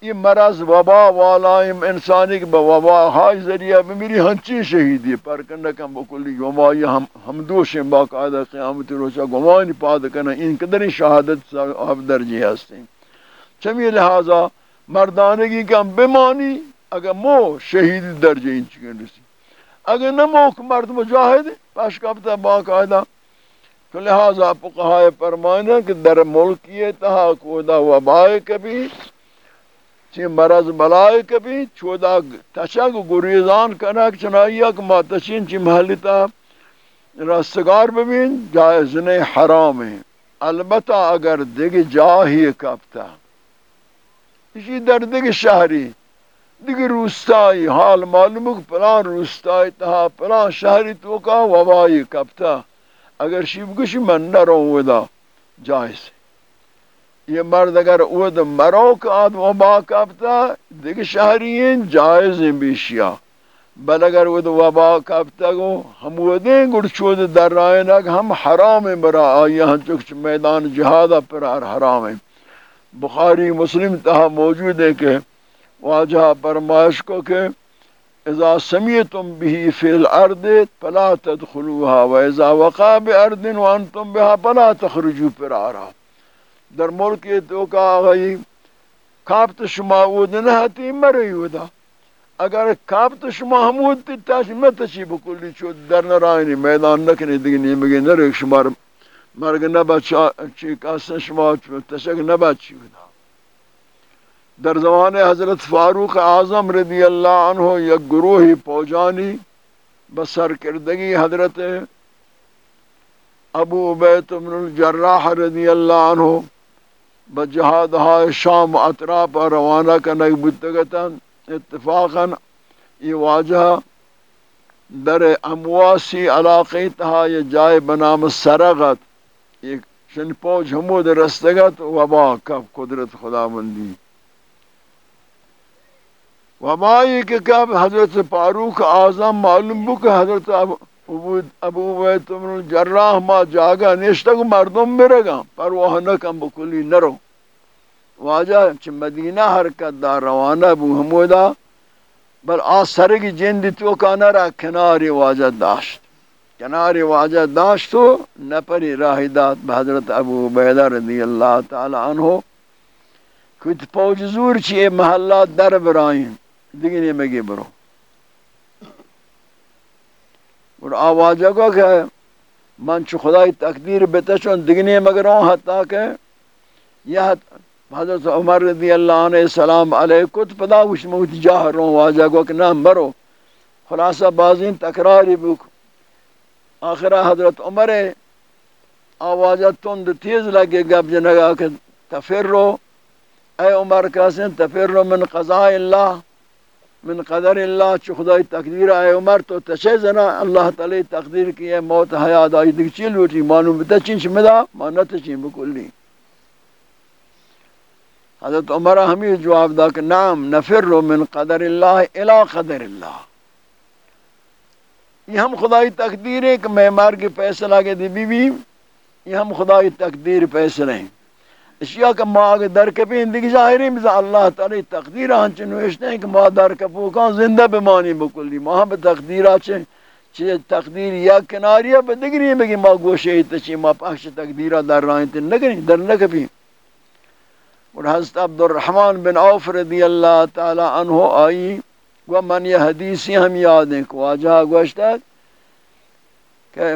یہ مرض وبا والا انسانی کے وبا ہائی ذریعہ میں میری ہنچی شہیدی پر کرنا کم بکلی وما یہ ہم دوش ہیں باقاعدہ قیامت روچہ گمانی پاد کرنا ان قدر شہادت صاحب درجی ہستے ہیں چمی لہذا مردانگی کم بمانی اگر مو شہید درجی ان چکن رسی۔ اگر نہ نمو مرد مجاہد، پاش کبتا باقاعدہ۔ تو لہذا پقہائے فرمائنا کہ در ملکی تہا کودا وبائے کبھی چی مرض بلائے کبھی چودا تشک گریزان کنک چنائی اک ما تشین چی محلی تا رستگار ببین جائز نہیں حرام ہے البتہ اگر دیگی جاہی کبتا اسی در دیگی شہری، دیگی روستائی، حال معلوم کہ پلان روستائی تہا پلان شہری تو کا وبائی کبتا اگر شیب گوشی من نروں ودا، جائز۔ ہے یہ مرد اگر اود مرو کا وبا کبتا دیکھ شہرین جائز بیشیا بل اگر اود وبا کبتا گو، ہم ودیں گڑ چود در رائن اگر ہم حرام برا آئی چکچ میدان جہادا پر حرام بخاری مسلم تہا موجود ہے کہ واجہ پرمائش کو کہ اذا سمیتم به فی الارض فلا تدخلوها و اذا وقع بارض وانتم بها فلا تخرجوا فرارا در ملک تو کا آگئی کابت شما اود نہتی مری ودا اگر کابت شما حمود تی تاش متشی بکلی چو در نرائنی میدان نکنی دیگه نیمگی نرک شما مرگ نبچا چی کاسن شما تشک نبچی ودا در زمان حضرت فاروق اعظم رضی اللہ عنہ یک گروہی پوجانی بسر کردگی حضرت ابو عبیت من الجراح رضی اللہ عنہ بجہاد ہائے شام اطراف روانہ کرنے بتگتا اتفاقا یہ واجہ در امواسی علاقی تہا یہ جائے بنام سرغت ایک شن پوچھ حمود رستگت وبا کب قدرت خدا مندی وبا یہ کہ کب حضرت فاروق اعظم معلوم بک حضرت ابو بیت من جراح ما جاگا نشتگ مردم برگا پر وہ نکم بکلی نرو واجہ چھ مدینہ حرکت دا روانہ ابو حمودا بل آسر کی جند تو کانا را کناری واجہ داشت کناری واجہ داشت تو نپری راہی دات بحضرت ابو بیدہ رضی اللہ تعالی عنہ کچھ پوچ زور چیئے محلہ در برائیں دیگنی مگی برو اور آوازہ کو کہ من چو خدای تقدیر بیتا چون دگنی مگروں حتی کہ یہ حضرت عمر رضی اللہ عنہ السلام علیہ کت پدا وش موت جاہ رو واجہ کو کہ نہ مرو۔ خلاصہ بازین تکراری بک۔ آخرہ حضرت عمر آوازہ تند تیز لگے گب جنگا کہ تفر رو اے عمر کہاسن تفر رو من قضاء اللہ۔ من قدر اللہ چ خدای تقدیر آئے عمر تو تشے زنا اللہ تعالی تقدیر کی ہے، موت حیات آئی دیکھ چیل ہوتی معلوم بتا چین شمدا مانت چین بکلی حضرت عمر ہمیں جواب دا کہ نام نفر من قدر اللہ الى قدر اللہ۔ یہ ہم خدای تقدیر ہے کہ میں مار کے فیصلہ کے دی بی بی یہ ہم خدای تقدیر فیصلہ ہیں اشیاء کا ما آگے در کپی اندگی ظاہری بزا اللہ تعالی تقدیر آنچے نوشتے ہیں کہ ما در کپو کان زندہ بمانی بکلی ما ہم تقدیر آچے چیز تقدیر یا کناری ہے بدگری بگی ما گوشے تچی ما پاکش تقدیر در رائیں تن نگری در نکپی اور حضرت عبد الرحمن بن عوف رضی اللہ تعالی عنہ آئی و من یہ حدیثی ہم یاد ہیں کہ واجہ گوشتا کہ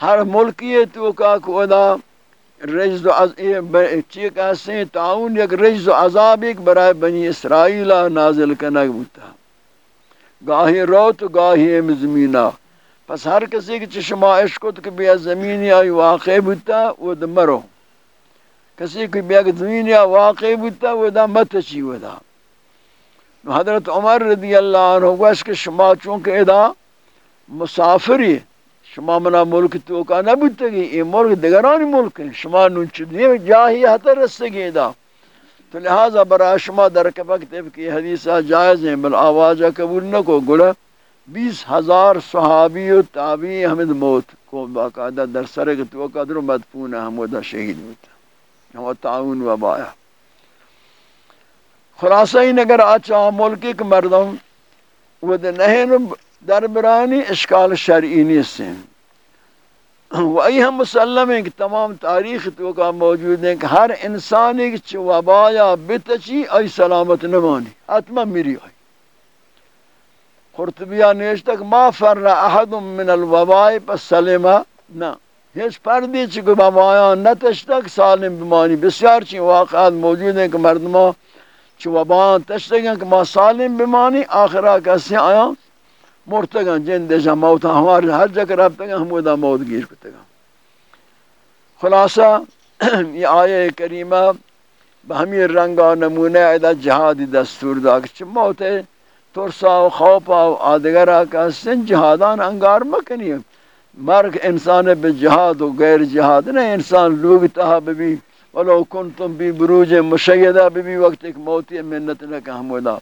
ہر ملکی تو کا کودا رجز و چی کہتے ہیں تعاون یک رجز و عذاب ایک برای بنی اسرائیل نازل کنگ بوتا۔ گاہی روت گاہی ام زمینہ پس ہر کسی کی چشمہ عشقت کہ بیا زمینی آئی واقع بوتا، وہ دا مرو۔ کسی کی بیا زمینی آئی واقع بوتا، وہ دا متچی وہ دا۔ حضرت عمر رضی اللہ عنہ گوش کہ شما چونکہ ادا مسافری شما منا ملک تو کا نہ بتگی یہ ملک دگرانی ملک ہیں شما نونچ دی جاہی حتر رسگی ادا تو لہذا برا شما در کفک تیب کی حدیثہ جائز ہیں بل آوازہ قبول نہ کو گڑا بیس ہزار صحابی و تابعی حمد موت کو باقاعدہ در سرگ تو قدر مدفون ہے ہم شہید ہوتا ہم تعاون و بایا خلاصہ ہی نگر آچا ملکی کے مردم وہ نہین دربرانی اشکال شرعی نیست ہیں ای ہم مسلم ہیں کہ تمام تاریخ تو کا موجود ہیں کہ ہر انسانی کی وبایا بتچی ای سلامت نمانی اتما میری آئی خرطبیہ نیشتک ما فر احد من الوبائی پس سلمہ نا ہیچ پردی چی چکو وبایا نتشتک سالم بمانی بسیار چی واقعات موجود ہیں کہ مردمہ چو وبان تشتگن کہ ما سالم بمانی آخرہ کسی آیا مرتگن جن دیشا موتا ہمارے ہر جگہ رابطہ رابطگا ہمودا موت گیر کتگا خلاصہ، یہ آیہ کریمہ بہمی رنگا نمونہ ایدہ جہادی دستور دا کہ موت ہے، ترسا و خوپا و آدگرہ کا سن جہادان انگار مکنی مرگ انسان بے جہاد و غیر جہاد نہیں انسان لوگ تہا بھی ولو کنتم بی بروج مشیدہ بی بی وقت ایک موتی منت نہ لکا حمودا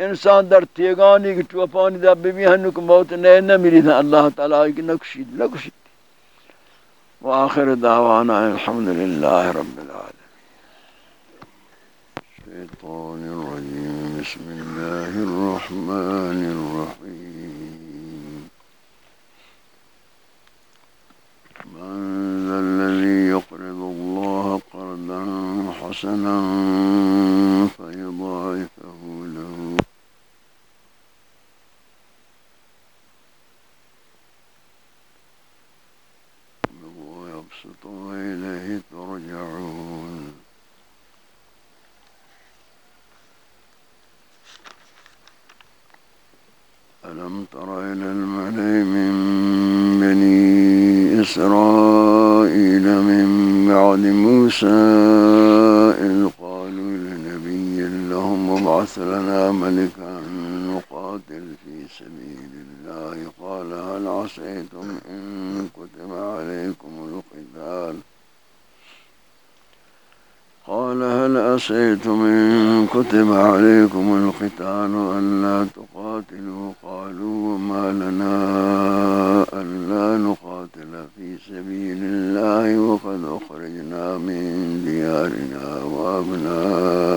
انسان در تیگانی کی ٹوپانی دا بی ہنو کو موت نئے نہ ملی تھا اللہ تعالیٰ کی نکشید نکشید. وآخر دعوانا الحمدللہ رب العالمين الشيطان الرجيم بسم الله الرحمن الرحيم من ذا الذي يقرض الله قرضا حسنا فيضاعفه له. ويبسط إليه ترجعون. ألم تر إلى الملئ من بني إسرائيل من بعد موسى إذ قالوا لنبي لهم وابعث لنا ملكا نقاتل في سبيل الله قال هل عسيتم إن كتب عليكم القتال؟ قال هل أسيتم إن كتب عليكم القتال ألا تقاتلوا؟ قالوا وما لنا ألا نقاتل في سبيل الله وقد أخرجنا من ديارنا وأبنائنا.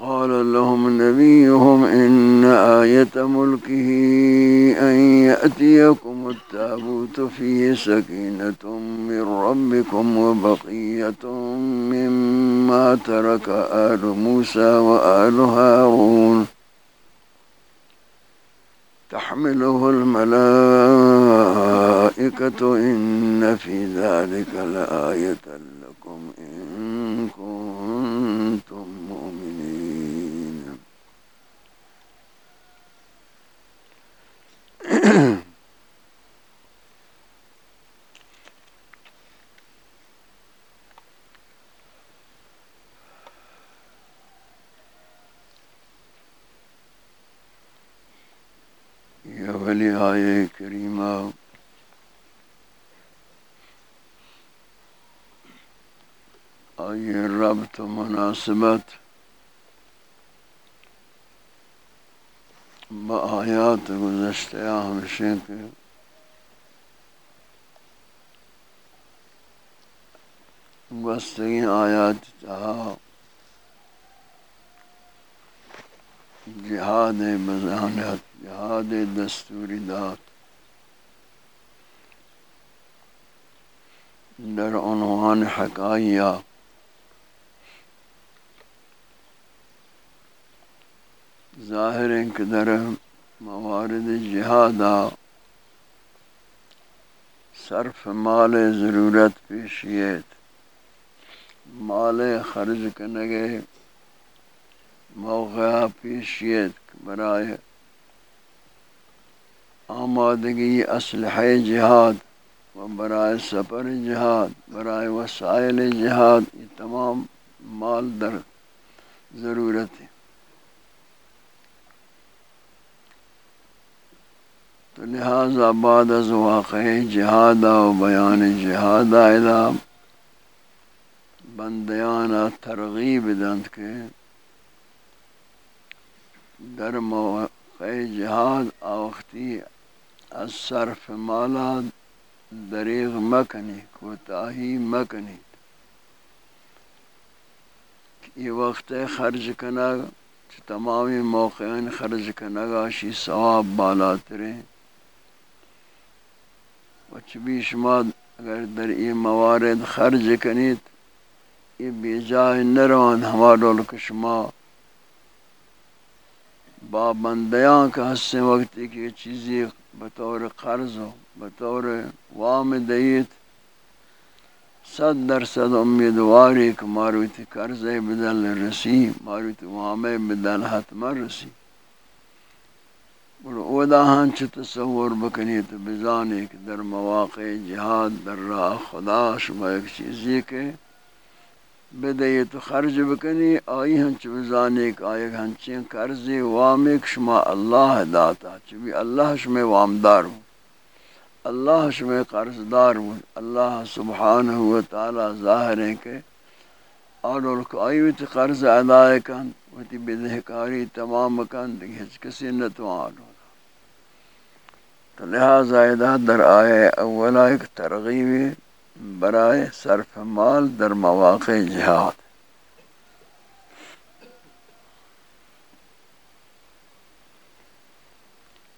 وقال لهم نبيهم إن آية ملكه أن يأتيكم التابوت فيه سكينة من ربكم وبقية مما ترك آل موسى وآل هارون. تحمله الملائكة إن في ذلك لآية السمات بآيات گزشتہ ہمیشہ کے گوستگی آیات تہا جهاد بزانت جهاد دستوری داد. در عنوان حکایات ظاہر کہ در موارد جہادہ صرف مال ضرورت پیشیت مال خرچ کنگے موقع پیشیت برائے آمادگی اسلحہ جہاد و برائے سفر جہاد، برائے وسائل جہاد، یہ تمام مال در ضرورت ہے۔ تو لہذا بعد از واقع جہاد و بیان جہاد ادا بندیانہ ترغیب دند کے در موقع جہاد آختی از صرف مالا دریغ مکنی، کوتاہی مکنی۔ یہ وقت خرچ کنگ، تمامی موقعین خرچ کنگا شی ثواب بالا ترے بھی شما اگر در یہ موارد خرچ کنیت یہ بے جائے نروان ہمارا شما با بندیاں کا حصے وقت کی چیزیں بطور قرض ہو بطور وام دیت صد درصد امیدواری کہ ماروت قرض بدل رسی ماروت وام بدل حتم رسی. اودا ہن چ تصور بکنی تو بزانے کہ در مواقع جہاد در راہ خدا شما ایک چیزی کے بدهی تو خرج بکنی آئی ہن ہنچ بزانی کہ آئی ہنچیں قرضی وامک شما اللہ داتا چبی اللہ شما وامدار ہوں اللہ شما قرض دار ہوں اللہ سبحانہ و تعالی ظاہر ہے کہ اور آئی ویت قرض ادائے کن ویتی بدہکاری تمام کن دیکھ کسی نتوان ہو تو لہذا در آئے اولا ایک ترغیبی برائے صرف مال در مواقع جہاد۔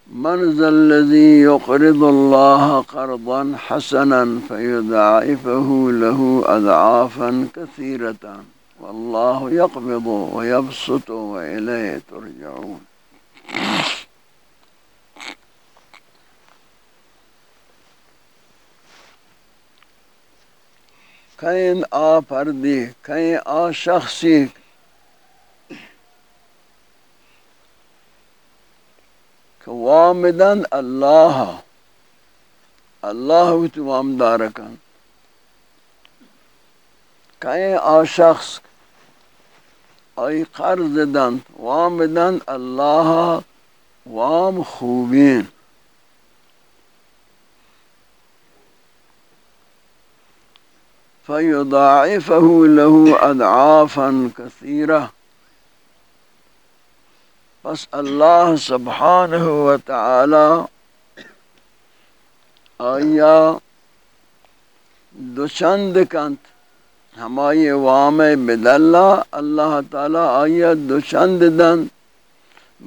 من ذا الذي يقرض الله قرضا حسنا فيضاعفه له أضعافا كثيرة والله يقبض ويبسط وإليه ترجعون۔ کہیں آ پردی کہیں آ شخصی کہ وامدن اللہ اللہ تو وامدارکن کہیں آ شخص ای قرض دن وامدن اللہ، وام خوبین۔ فيضاعفه له أضعافا كثيرة بس اللہ سبحانہ و تعالی آیا دو چند کنت ہمائی وام بدلہ اللہ تعالی آیت دو چند دن۔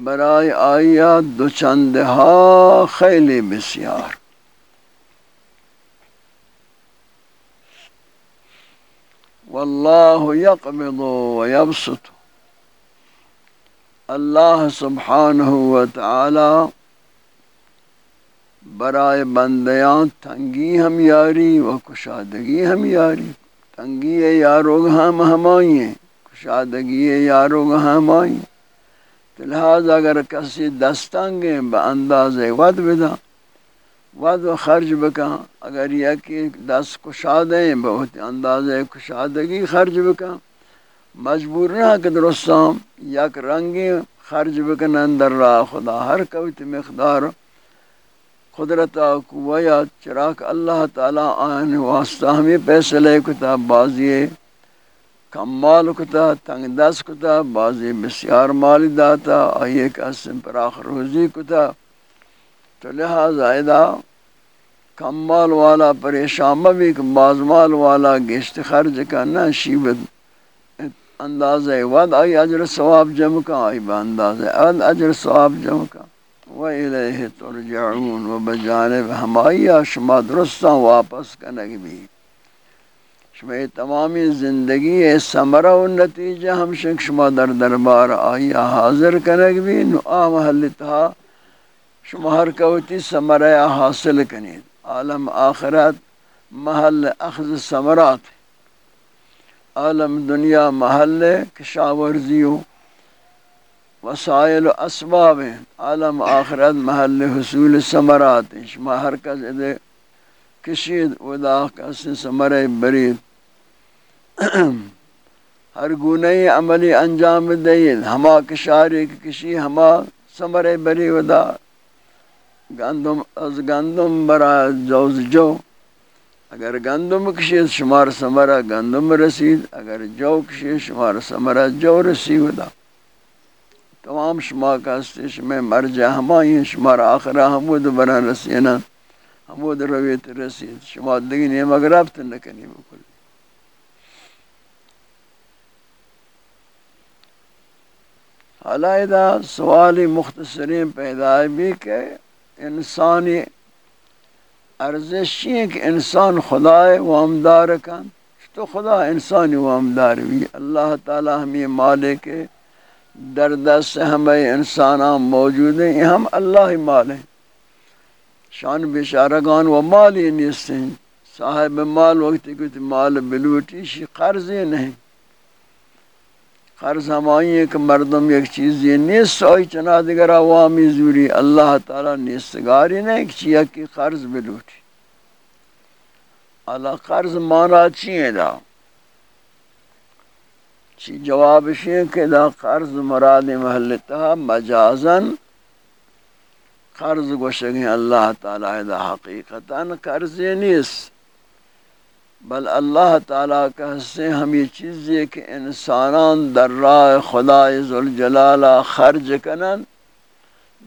برائے آیت دو ہا خیلی بسیار۔ واللہ یقبض و یبسط. اللہ سبحانہ و تعالی برائے بندیاں تنگی ہم یاری و کشادگی ہم یاری. تنگی یارو ہم ہمائیں کشادگی یارو ہمائیں تو لہذا اگر کسی دستنگیں با انداز ود بدا ود و خرج بکا اگر یکی دست کشادیں بہت انداز کشادگی خرج بکا مجبور نہ کہ درستام ہاں، یک رنگی خرج بکن اندر را۔ خدا ہر کوت مقدار قدرت قویا چراک اللہ تعالی آن واسطہ ہمیں فیصلے کتا۔ بازی کم مال کتا، تنگ دس کتا۔ بازی بسیار مال داتا۔ آئیے کہ اسم پراخ روزی کتا۔ تو لہذا کم مال والا پریشان بھی کہ باز مال والا گشت خرج کا نہ شیبت۔ انداز ود آئی اجر ثواب جمع کا، آئی با انداز ود اجر ثواب جمع کا۔ و الیہ ترجعون و بجانب ہمائی شما درستان ہاں، واپس کنگ بھی۔ شما تمامی زندگی ہے سمرہ و نتیجہ ہم شک شما در دربار آئی حاضر کنگ بھی۔ نو آ محلتها شما ہر کوتی سمرہ حاصل کنید۔ عالم آخرت، محل اخذ سمرات عالم دنیا محل کشاورزی و وسائل و اسباب۔ ہیں عالم آخرت محل حصول ثمرات۔ شما ہر کس ادھے کشید ودا کس ثمر برید ہر گنہ عملی انجام دید ہما کشاری، کشی ہما ثمر بری ودا۔ گندم، از گندم برا جوز جو، اگر گندم کشید شمار سمرا گندم رسید، اگر جو کشید شمار سمرا جو رسید. تمام شما کا استش میں مرجع ہمائیں شمار آخرہ حمود برا رسینا حمود رویت رسید. شما دگینی مگر رفت نکنی بکل. حالا ادا سوالی مختصرین پیدا بھی کہ انسانی ارزش یہ کہ انسان خدا وامدار کن تو خدا انسانی وامدار بھی۔ اللہ تعالی ہمیں مالک کے در دست ہمیں انسان موجود ہیں۔ ہم اللہ مال ہیں۔ شان بشارگان و مالی نیستیں۔ صاحب مال وقت کچھ مال بلوٹی شی قرضی نہیں۔ قرض ہمائی ہے کہ مردم ایک چیز یہ نیست آئی چنا دیگر عوامی زوری اللہ تعالی نیستگاری نہیں کہ چیئے کی قرض بلوٹی اللہ قرض مانا چیئے دا؟ چی جواب شیئے کہ دا قرض مراد محلتہ مجازن قرض گوشگیں اللہ تعالی دا حقیقتا قرض نیست۔ بل اللہ تعالیٰ کا حصے ہم یہ چیز یہ کہ انسانان در راہ خدا ذوالجلالہ خرج کنن،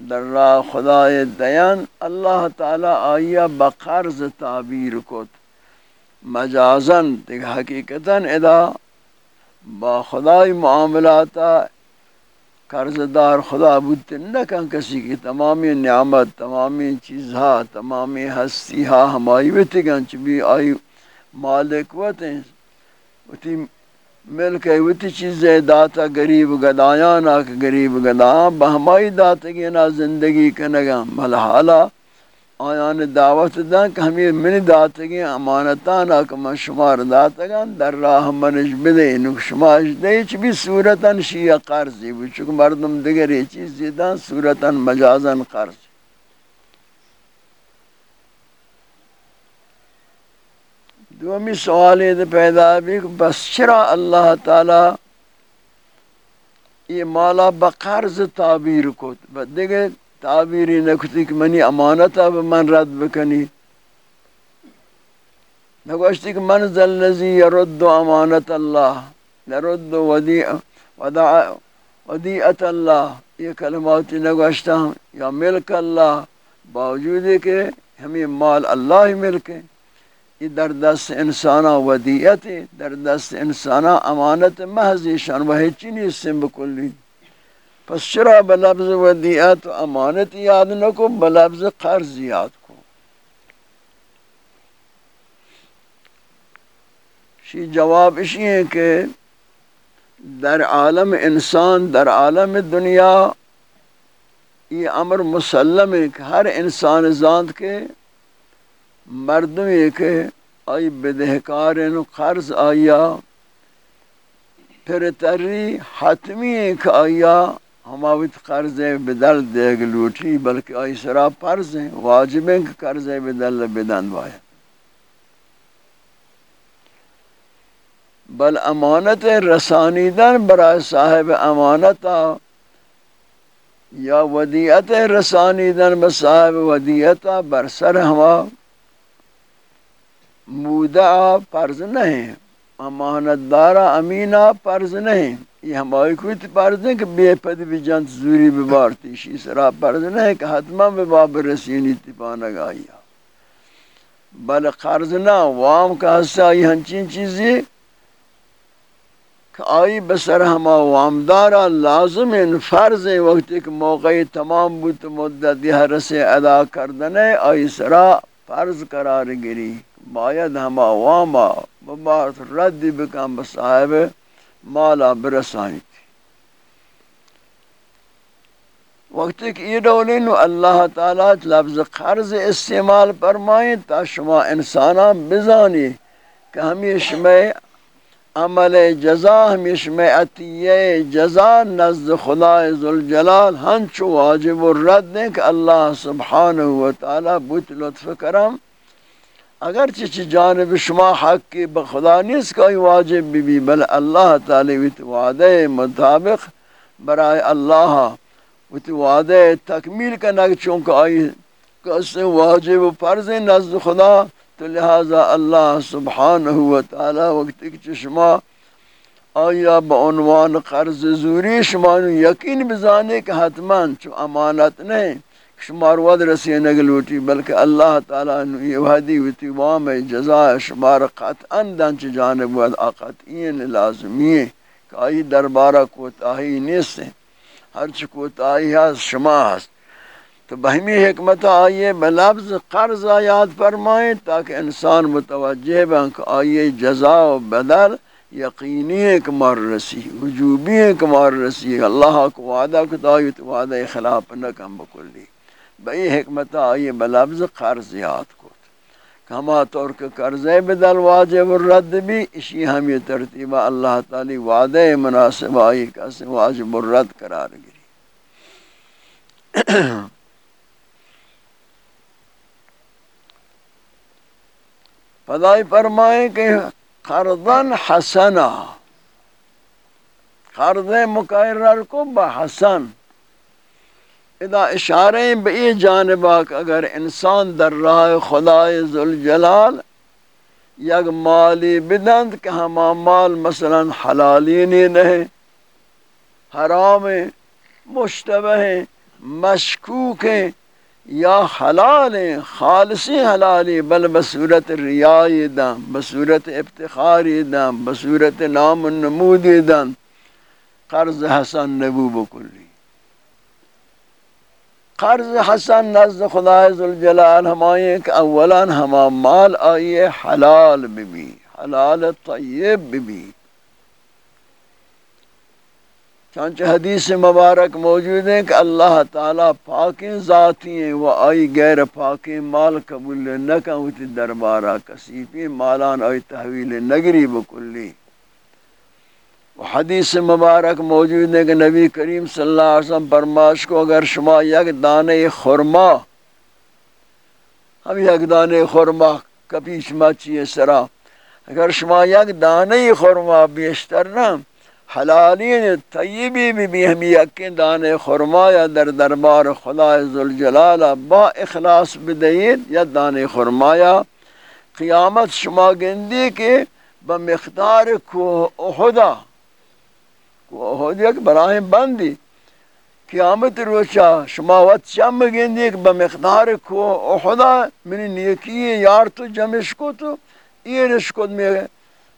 در راہ خدا دیان، اللہ تعالیٰ آیا بقرض تعبیر کت۔ مجازن دیکھ حقیقتاً ادا با خدای معاملاتا قرض دار خدا بود نہ کسی کی تمامی نعمت، تمامی چیزها تمامی ہستی ہا ہمائی وتگن چبی آئی مالک وتے۔ وتی ملک ہے وتی چیز داتا غریب گدایاں کہ غریب گدا بہمائی داتا داتگی نا زندگی کنگا مل حالا آیان دعوت دا کہ ہمیں من داتگی امانتانا کہ من شمار داتگا در راہ منش بدے نک شماش دے چھ بھی صورتا شیعہ قرضی بھی چکہ مردم دیگر یہ چیز دیتا صورتا مجازا قرض۔ دومی سوال یہ پیدا بھی بس چرا اللہ تعالی یہ مالا بقرض تعبیر کو دیگر تعبیری نکتی کہ منی امانتا من رد بکنی۔ نگوشتی کہ من ذل نزی یرد امانت اللہ نرد ودیع ودع ودیعت اللہ۔ یہ کلماتی نگوشتا ہم یا ملک اللہ۔ باوجود کہ ہمیں مال اللہ ہی ملک ہے۔ در دست انسانا ودیت در دست انسانا امانت محضی شان وہ چینی سم بکلی پس چرا بلفظ ودیت و امانت یاد نکو بلفظ قرض یاد کو شی جواب اسی ہے کہ در عالم انسان، در عالم دنیا، یہ امر مسلم ہے کہ ہر انسان ذات کے مردم ایک آئی بدہکار قرض آیا۔ پھر تری حتمی ایک آیا ہماوت قرض بدل دے گا لوٹی، بلکہ آئی سرا پرز ہیں۔ واجب ہیں کہ قرض بدل بدن وایا۔ بل امانت رسانیدن برای صاحب امانتا یا ودیعت رسانیدن بصاحب ودیعتا برسر ہما مودع پرز نہیں، امانت دارا امینہ پرز نہیں۔ یہ ہماری کوئی پرز نہیں کہ بے پد بھی جانت زوری ببارتی شی سرا پرز نہیں کہ حتمہ بباب رسینی تپانا گایا بل قرض نہ وام کا حصہ، یہ ہنچین چیزی کہ آئی بسر ہما وامدارا لازم ان فرض وقت ایک موقع تمام بود مدت یہ رسے ادا کردنے، آئی سرا فرض قرار گری۔ باید ہما واما ببارت رد بکن بصاحب مالا برسانی تھی۔ وقت ایک یہ دولین اللہ تعالیٰ لفظ قرض استعمال فرمائیں تا شما انسانا بزانی کہ ہمیش میں عمل جزا، ہمیش میں عطیہ جزا، نزد خدا ذوالجلال ہنچو واجب الرد دیں کہ اللہ سبحانہ وتعالی بوت لطف کرم اگر چچ جانب شما حق کی بخدا نیس کوئی واجب بھی بھی، بل اللہ تعالی وت وعدے مطابق برائے اللہ وت وعدے تکمیل کا چونکہ آئی کہ واجب فرض نزد خدا، تو لہذا اللہ سبحانہ و تعالی وقت کی چشمہ آیا بعنوان قرض زوری شما یقین بزانے کہ حتمان چو امانت نہیں۔ شمار ود رسی نگلوٹی بلکہ اللہ تعالی نے یہ وحدی وتی وام جزا شمار قطعا دنچ جانب ود قطعین لازمی ہے، کہ آئی دربارہ کوتاہی نیست ہے، ہر چ کوتاہی ہے شما ہے تو بہمی حکمت آئیے بلفظ قرض آیات فرمائیں تاکہ انسان متوجہ بنک آئیے جزا و بدل، یقینی ایک مار رسی، وجوبی ایک مار رسی، اللہ کو وعدہ کتایت وعدہ خلاف نہ کم بکلی۔ بئی حکمت آئیے بلفظ قرض یاد کو طور کے قرض بدل واجب الرد بھی۔ اسی ہم یہ ترتیبہ اللہ تعالی وعدہ مناسب آئی کیسے واجب الرد قرار گری۔ فضائی فرمائیں کہ خردن حسنا۔ خرد مقرر کو بحسن۔ ادا اشارے بئی جانبہ کہ اگر انسان در راہ خدای ذوالجلال یک مالی بدند کہ ہما مال مثلا حلالی نہیں حرام مشتبہ مشکوک ہیں، یا حلال ہیں، خالصی حلالی، بل بصورت ریائی دن، بصورت افتخاری دن، بصورت نام النمودی دن، قرض حسن نبو بکلی قرض حسن، نزد خدای ذوالجلال ہمائیں کہ اولا ہما مال آئیے حلال بھی حلال طیب بھی چانچہ حدیث مبارک موجود ہیں کہ اللہ تعالیٰ پاکیں ذاتی ہیں، وہ آئی غیر پاکیں، مال قبول نہ ہوتی دربارہ کسی کسیپی مالان آئی تحویل نگری بکلی۔ حدیث مبارک موجود ہیں کہ نبی کریم صلی اللہ علیہ وسلم برماش کو اگر شما یک دانے خورما ہم یک دانے خورما کبھی شما چیئے سرا۔ اگر شما یک دانے خورما بیشتر نہ، حلالین طیبی بھی بھی ہمی یقین دان خرما یا در دربار خدا ذوالجلال با اخلاص بدہید یا دان خرمایا قیامت شما گندی کے بمقدار کو احدا۔ کو یک براہ بندی۔ قیامت روچا شما وقت چم گندی کہ بمقدار کو احدا منی نیکی یار تو جمش کو تو یہ رشکت میں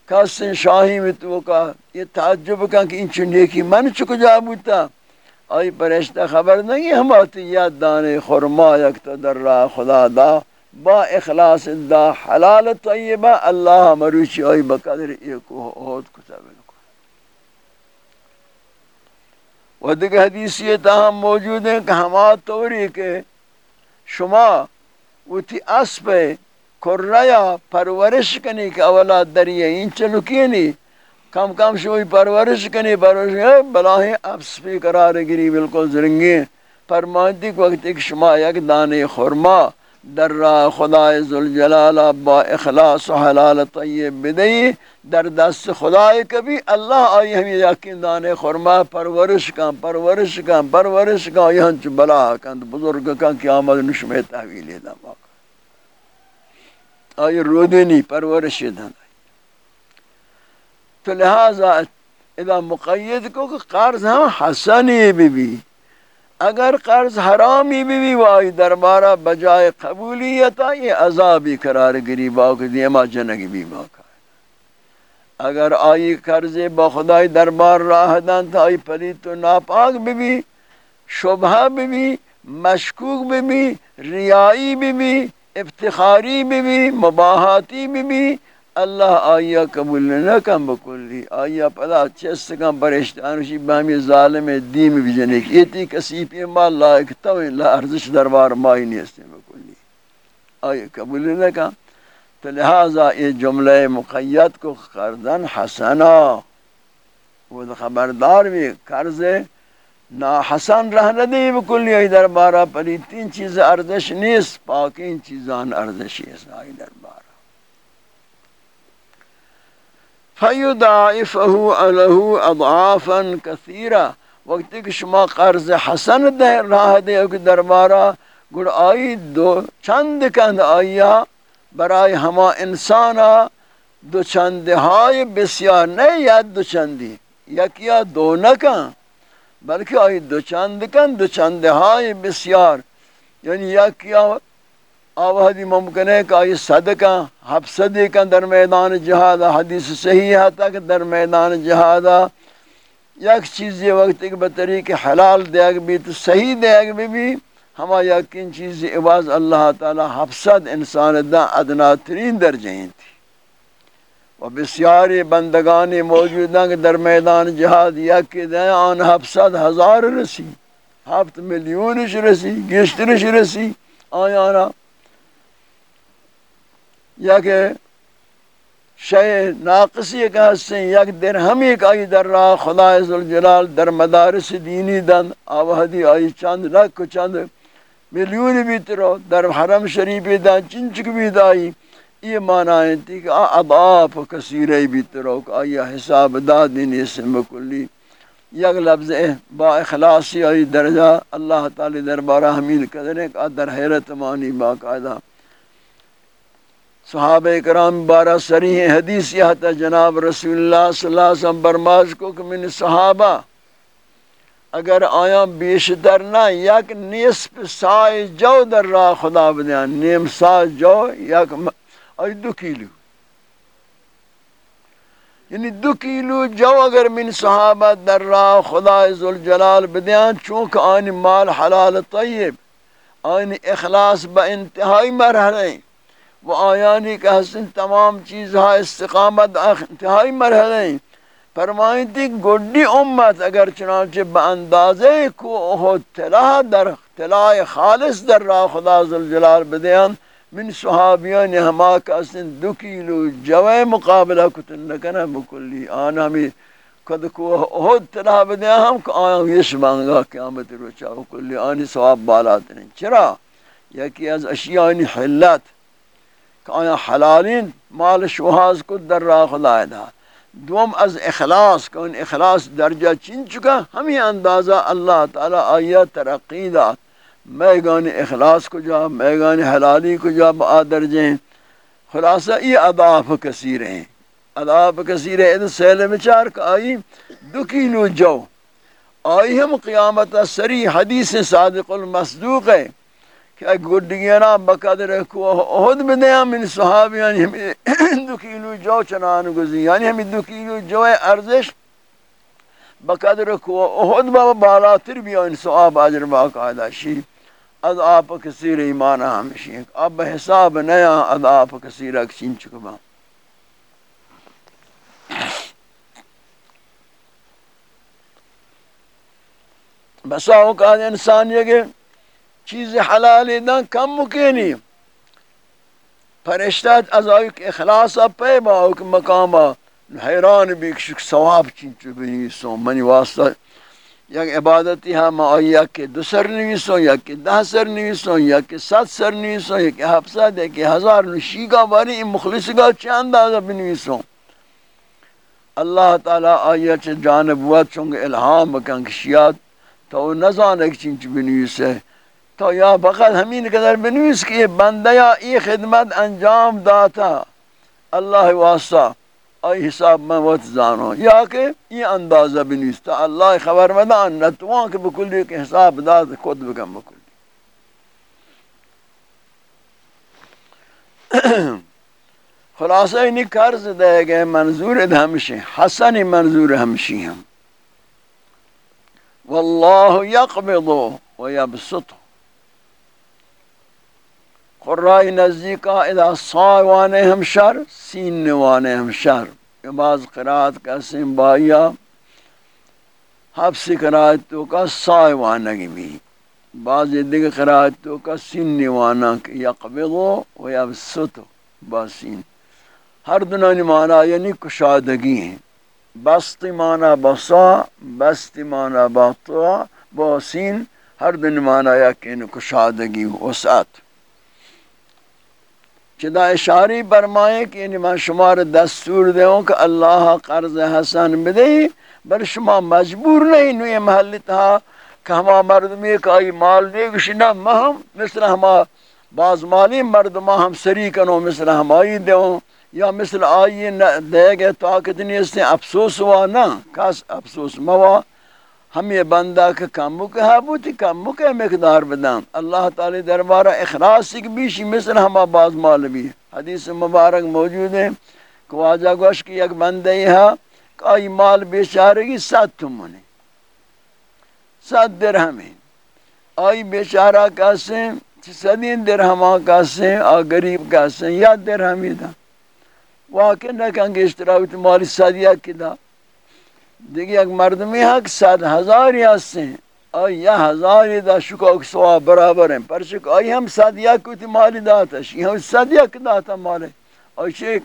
کاسن شاہی میں تو کا یہ تعجب کا کہ ان چنڈے کی من چک جا بوتا۔ آئی پرشتہ خبر نہیں ہم آتی یاد دانے خرما یک در را خدا دا۔ با اخلاص دا حلال طیبہ، اللہ مروچی آئی بقدر ایک ہوت کتاب کو و دیکھ حدیثی تاہم موجود ہیں کہ ہما توری کے شما وہ تھی اسپ کریا پرورش کنی کہ اولا دریئے این چلو کینی کم کم شوی پرورش کنی، پرورش بلاہی افس پی قرار گری بالکل زرنگی فرمانتی وقت ایک شما یک دانے خورما در را خدای ذوالجلال با اخلاص و حلال طیب بدئی در دست خدای کبھی اللہ آئی ہمیں یقین دانے خورما پرورش کن پرورش کن پرورش کن یہاں چو بلا کن بزرگ کن قیامت نشمہ تحویل دا باقا آئی رودنی پرورش دن تو لہذا اذا مقید کو کہ قرض ہم حسنی بھی بھی اگر قرض حرامی بھی بھی وائی دربارہ بجائے قبولیتا یہ عذابی قرار گری باق دیما جنگی بھی باقا اگر آئی قرض بخدای دربار راہ دن تا آئی پلیت و ناپاک بھی بھی، شبہ بھی بھی، مشکوک بھی بھی، ریائی بھی بھی، افتخاری بھی بھی، مباحاتی بھی بھی اللہ آیا قبول نہ کم بکلی آیا پدا چست کم پرشتانوشی بامی ظالم دیم بھی کی. ایتی کسی پی مال لائک تو لا ارزش دربار مائی نیستے بکلی آیا قبول نہ کم. تو لہذا یہ جملہ مقید کو قرضن حسنا. وہ خبردار بھی قرض نا حسن رہنے دی بکلی آئی دربارہ پری تین چیز ارزش نیست پاکین چیزان ارزشی ہے آئی دربارہ. فَيُدَعِفَهُ عَلَهُ اضعافا كثيرا۔ وقتی کہ شما قرض حسن دے، راہ دے کہ دربارہ، گڑ آئی دو چند کند آیا برای ہما انسانا دو چند ہائی بسیار نہیں یا دو چندی یا کیا دو نکن بلکہ آئی دو چند کن دو چند ہائی بسیار یعنی یا کیا آوہدی ممکن ہے کہ آئی صدقہ حب صدقہ در میدان جہادہ حدیث صحیح ہے تک در میدان جہادہ یک چیز یہ وقت ایک بطریق حلال دیگ بھی تو صحیح دیگ بھی بھی ہما یقین چیز عواز اللہ تعالی حفصد انسان دا ادنا ترین درجہیں تھی۔ و بسیاری بندگانی موجود ہیں کہ در میدان جہاد یک دیں آن حفصد ہزار رسی، ہفت ملیونش رسی، گشترش رسی، آیانا یک شے ناقصی کا حصے یک درہمی کا آئی در راہ خدا عزالجلال در مدارس دینی دن، آوہدی آئی چند لکھ چند ملیون بھی ترو در حرم شریفی دن، چنچک بھی دائی یہ معنی تھی کہ اضعاف کثیرے بھی ترو کہ آئی حساب دادینی سے مکلی یک لفظ با اخلاصی آئی درجہ، اللہ تعالی دربارہ حمیل قدرے کہ در حیرت مانی باقاعدہ۔ صحابہ کرام بارہ سریح حدیث یہ تھا، جناب رسول اللہ صلی اللہ علیہ وسلم برماز کو کہ من صحابہ اگر آیا بیشتر نہ، یک نصف سائے جو در راہ خدا بدیان نیم سا جو یک م... آئی دو کیلو۔ یعنی دو کیلو جو اگر من صحابہ در راہ خدا عزالجلال بدیان چونکہ آنی مال حلال طیب، آنی اخلاص با انتہائی مرحلہ ہیں وہ آیانی کا حسن تمام چیزها استقامت انتہائی مرحلہ ہیں فرمائیں تھی گڈی امت اگر چنانچہ با اندازے کو تلاہ در تلاہ خالص در راہ خدا ذوالجلال بدیان من صحابیان ہما کا حسن دو کیلو جوے مقابلہ کتن نکنا بکلی آنا ہمیں کد کو احد تلاہ بدیان ہم کہ آیا یش مانگا قیامت روچا بکلی آنی ثواب بالات نہیں چرا؟ یکی از اشیانی حلت. کہ آیا حلالین مال شوہاز کو در راہ خدا دا۔ دوم از اخلاص کہ ان اخلاص درجہ چن چکا۔ ہمیں اندازہ اللہ تعالی آیا ترقی دا۔ میں اخلاص کو جا، میں حلالی کو جا با درجیں خلاصہ یہ اضاف کثیر ہیں۔ اضاف کثیر ہے ادھا سیل مچار کا آئی دو کیلو جو۔ آئی ہم قیامت سری حدیث صادق المصدوق ہے۔ کہ گڈگینا بقدر کو احد بدیا من صحابیان یعنی ہمیں *clears throat* دو کیلو جو چنان گزی یعنی ہمیں دو کیلو جو ارزش بقدر کو احد بابا بالاتر بھی ان صحاب اجر باقاعدہ شی۔ از آپ کثیر ایمان ہمشی اب حساب نیا، از آپ کثیر اکسین چکبا۔ بسا اوقات انسان یہ کہ چیز حلال دن کم مکینی. فرشتہ از آئیک اخلاص پہ با اوک مقام حیران بھی کشک ثواب چینچو بنیسو منی واسطہ یک عبادتی ہاں ہم آئی یک دو سر نویسوں یک دہ سر نویسوں یک ست سر نویسوں یک ہفصد یک ہزار. نشی کا باری مخلص کا چند آزا بنویسوں. اللہ تعالی آئی چھ جانب وقت چونگ الہام بکن کشیات تو نزان ایک چینچ بنویسے. تا یا فقط همین قدر بنویس که بنده یا این خدمت انجام داتا. الله واسطه. ای حساب من وقت زانو. یا که این اندازه بنویس. تا الله خبر مدان نتوان که بکلی که حساب داد خود بکن بکلی *coughs* خلاصه اینی کرز ده گه منظور همشه حسن منظور ہمشی هم. والله یقبض و یبسطه قرائی نزدیکا اذا صائوانے ہم شر سین نوانے ہم شر بعض قرآت کا سن بایا حفظ قرآت تو کا صائوانگی بھی۔ بعض دیگر قرآت تو کا سین نوانا یقبض و یبسط با سین۔ ہر دنانی معنی یعنی کشادگی ہیں بست مانا بسا بست مانا باطا باسین ہر دن مانا یا کہ کشادگی وسعت۔ چدا اشاری برمائے کہ یعنی شمار دستور دیوں کہ اللہ قرض حسن بدے بر شما مجبور نہیں نوی محل تھا کہ ہما مردمی کا ای مال دے گشنا مہم مثل ہما بعض مالی مردمہ ہم سری کنو مثل ہمائی دیوں یا مثل آئی دے گئے طاقت نہیں اس نے افسوس ہوا نا کس افسوس موا ہم یہ بندہ کہ کم مکہ حابوتی ہاں کم مکہ مقدار بدام اللہ تعالی دربارہ اخلاص سکھ بیشی مثل ہما باز مال بھی حدیث مبارک موجود ہے کہ واجہ گوش کی ایک بندہ ہی کہ آئی مال بیچارے گی سات تمہنے سات درہمیں آئی بیچارہ کاسے صدین درہمہ کاسے آ غریب کاسے یا درہمی دا واقع نکن کہ اشتراویت مالی صدیہ کی دا دیگه یک مردمی حق صد هزاری ہستیں آیا یا ہزاری دا شکا سوا برابر ہیں۔ پر شکا، آئی ہم صدیہ کی مالی داتش شی ہم صدیہ کی داتا مالی آئی شیک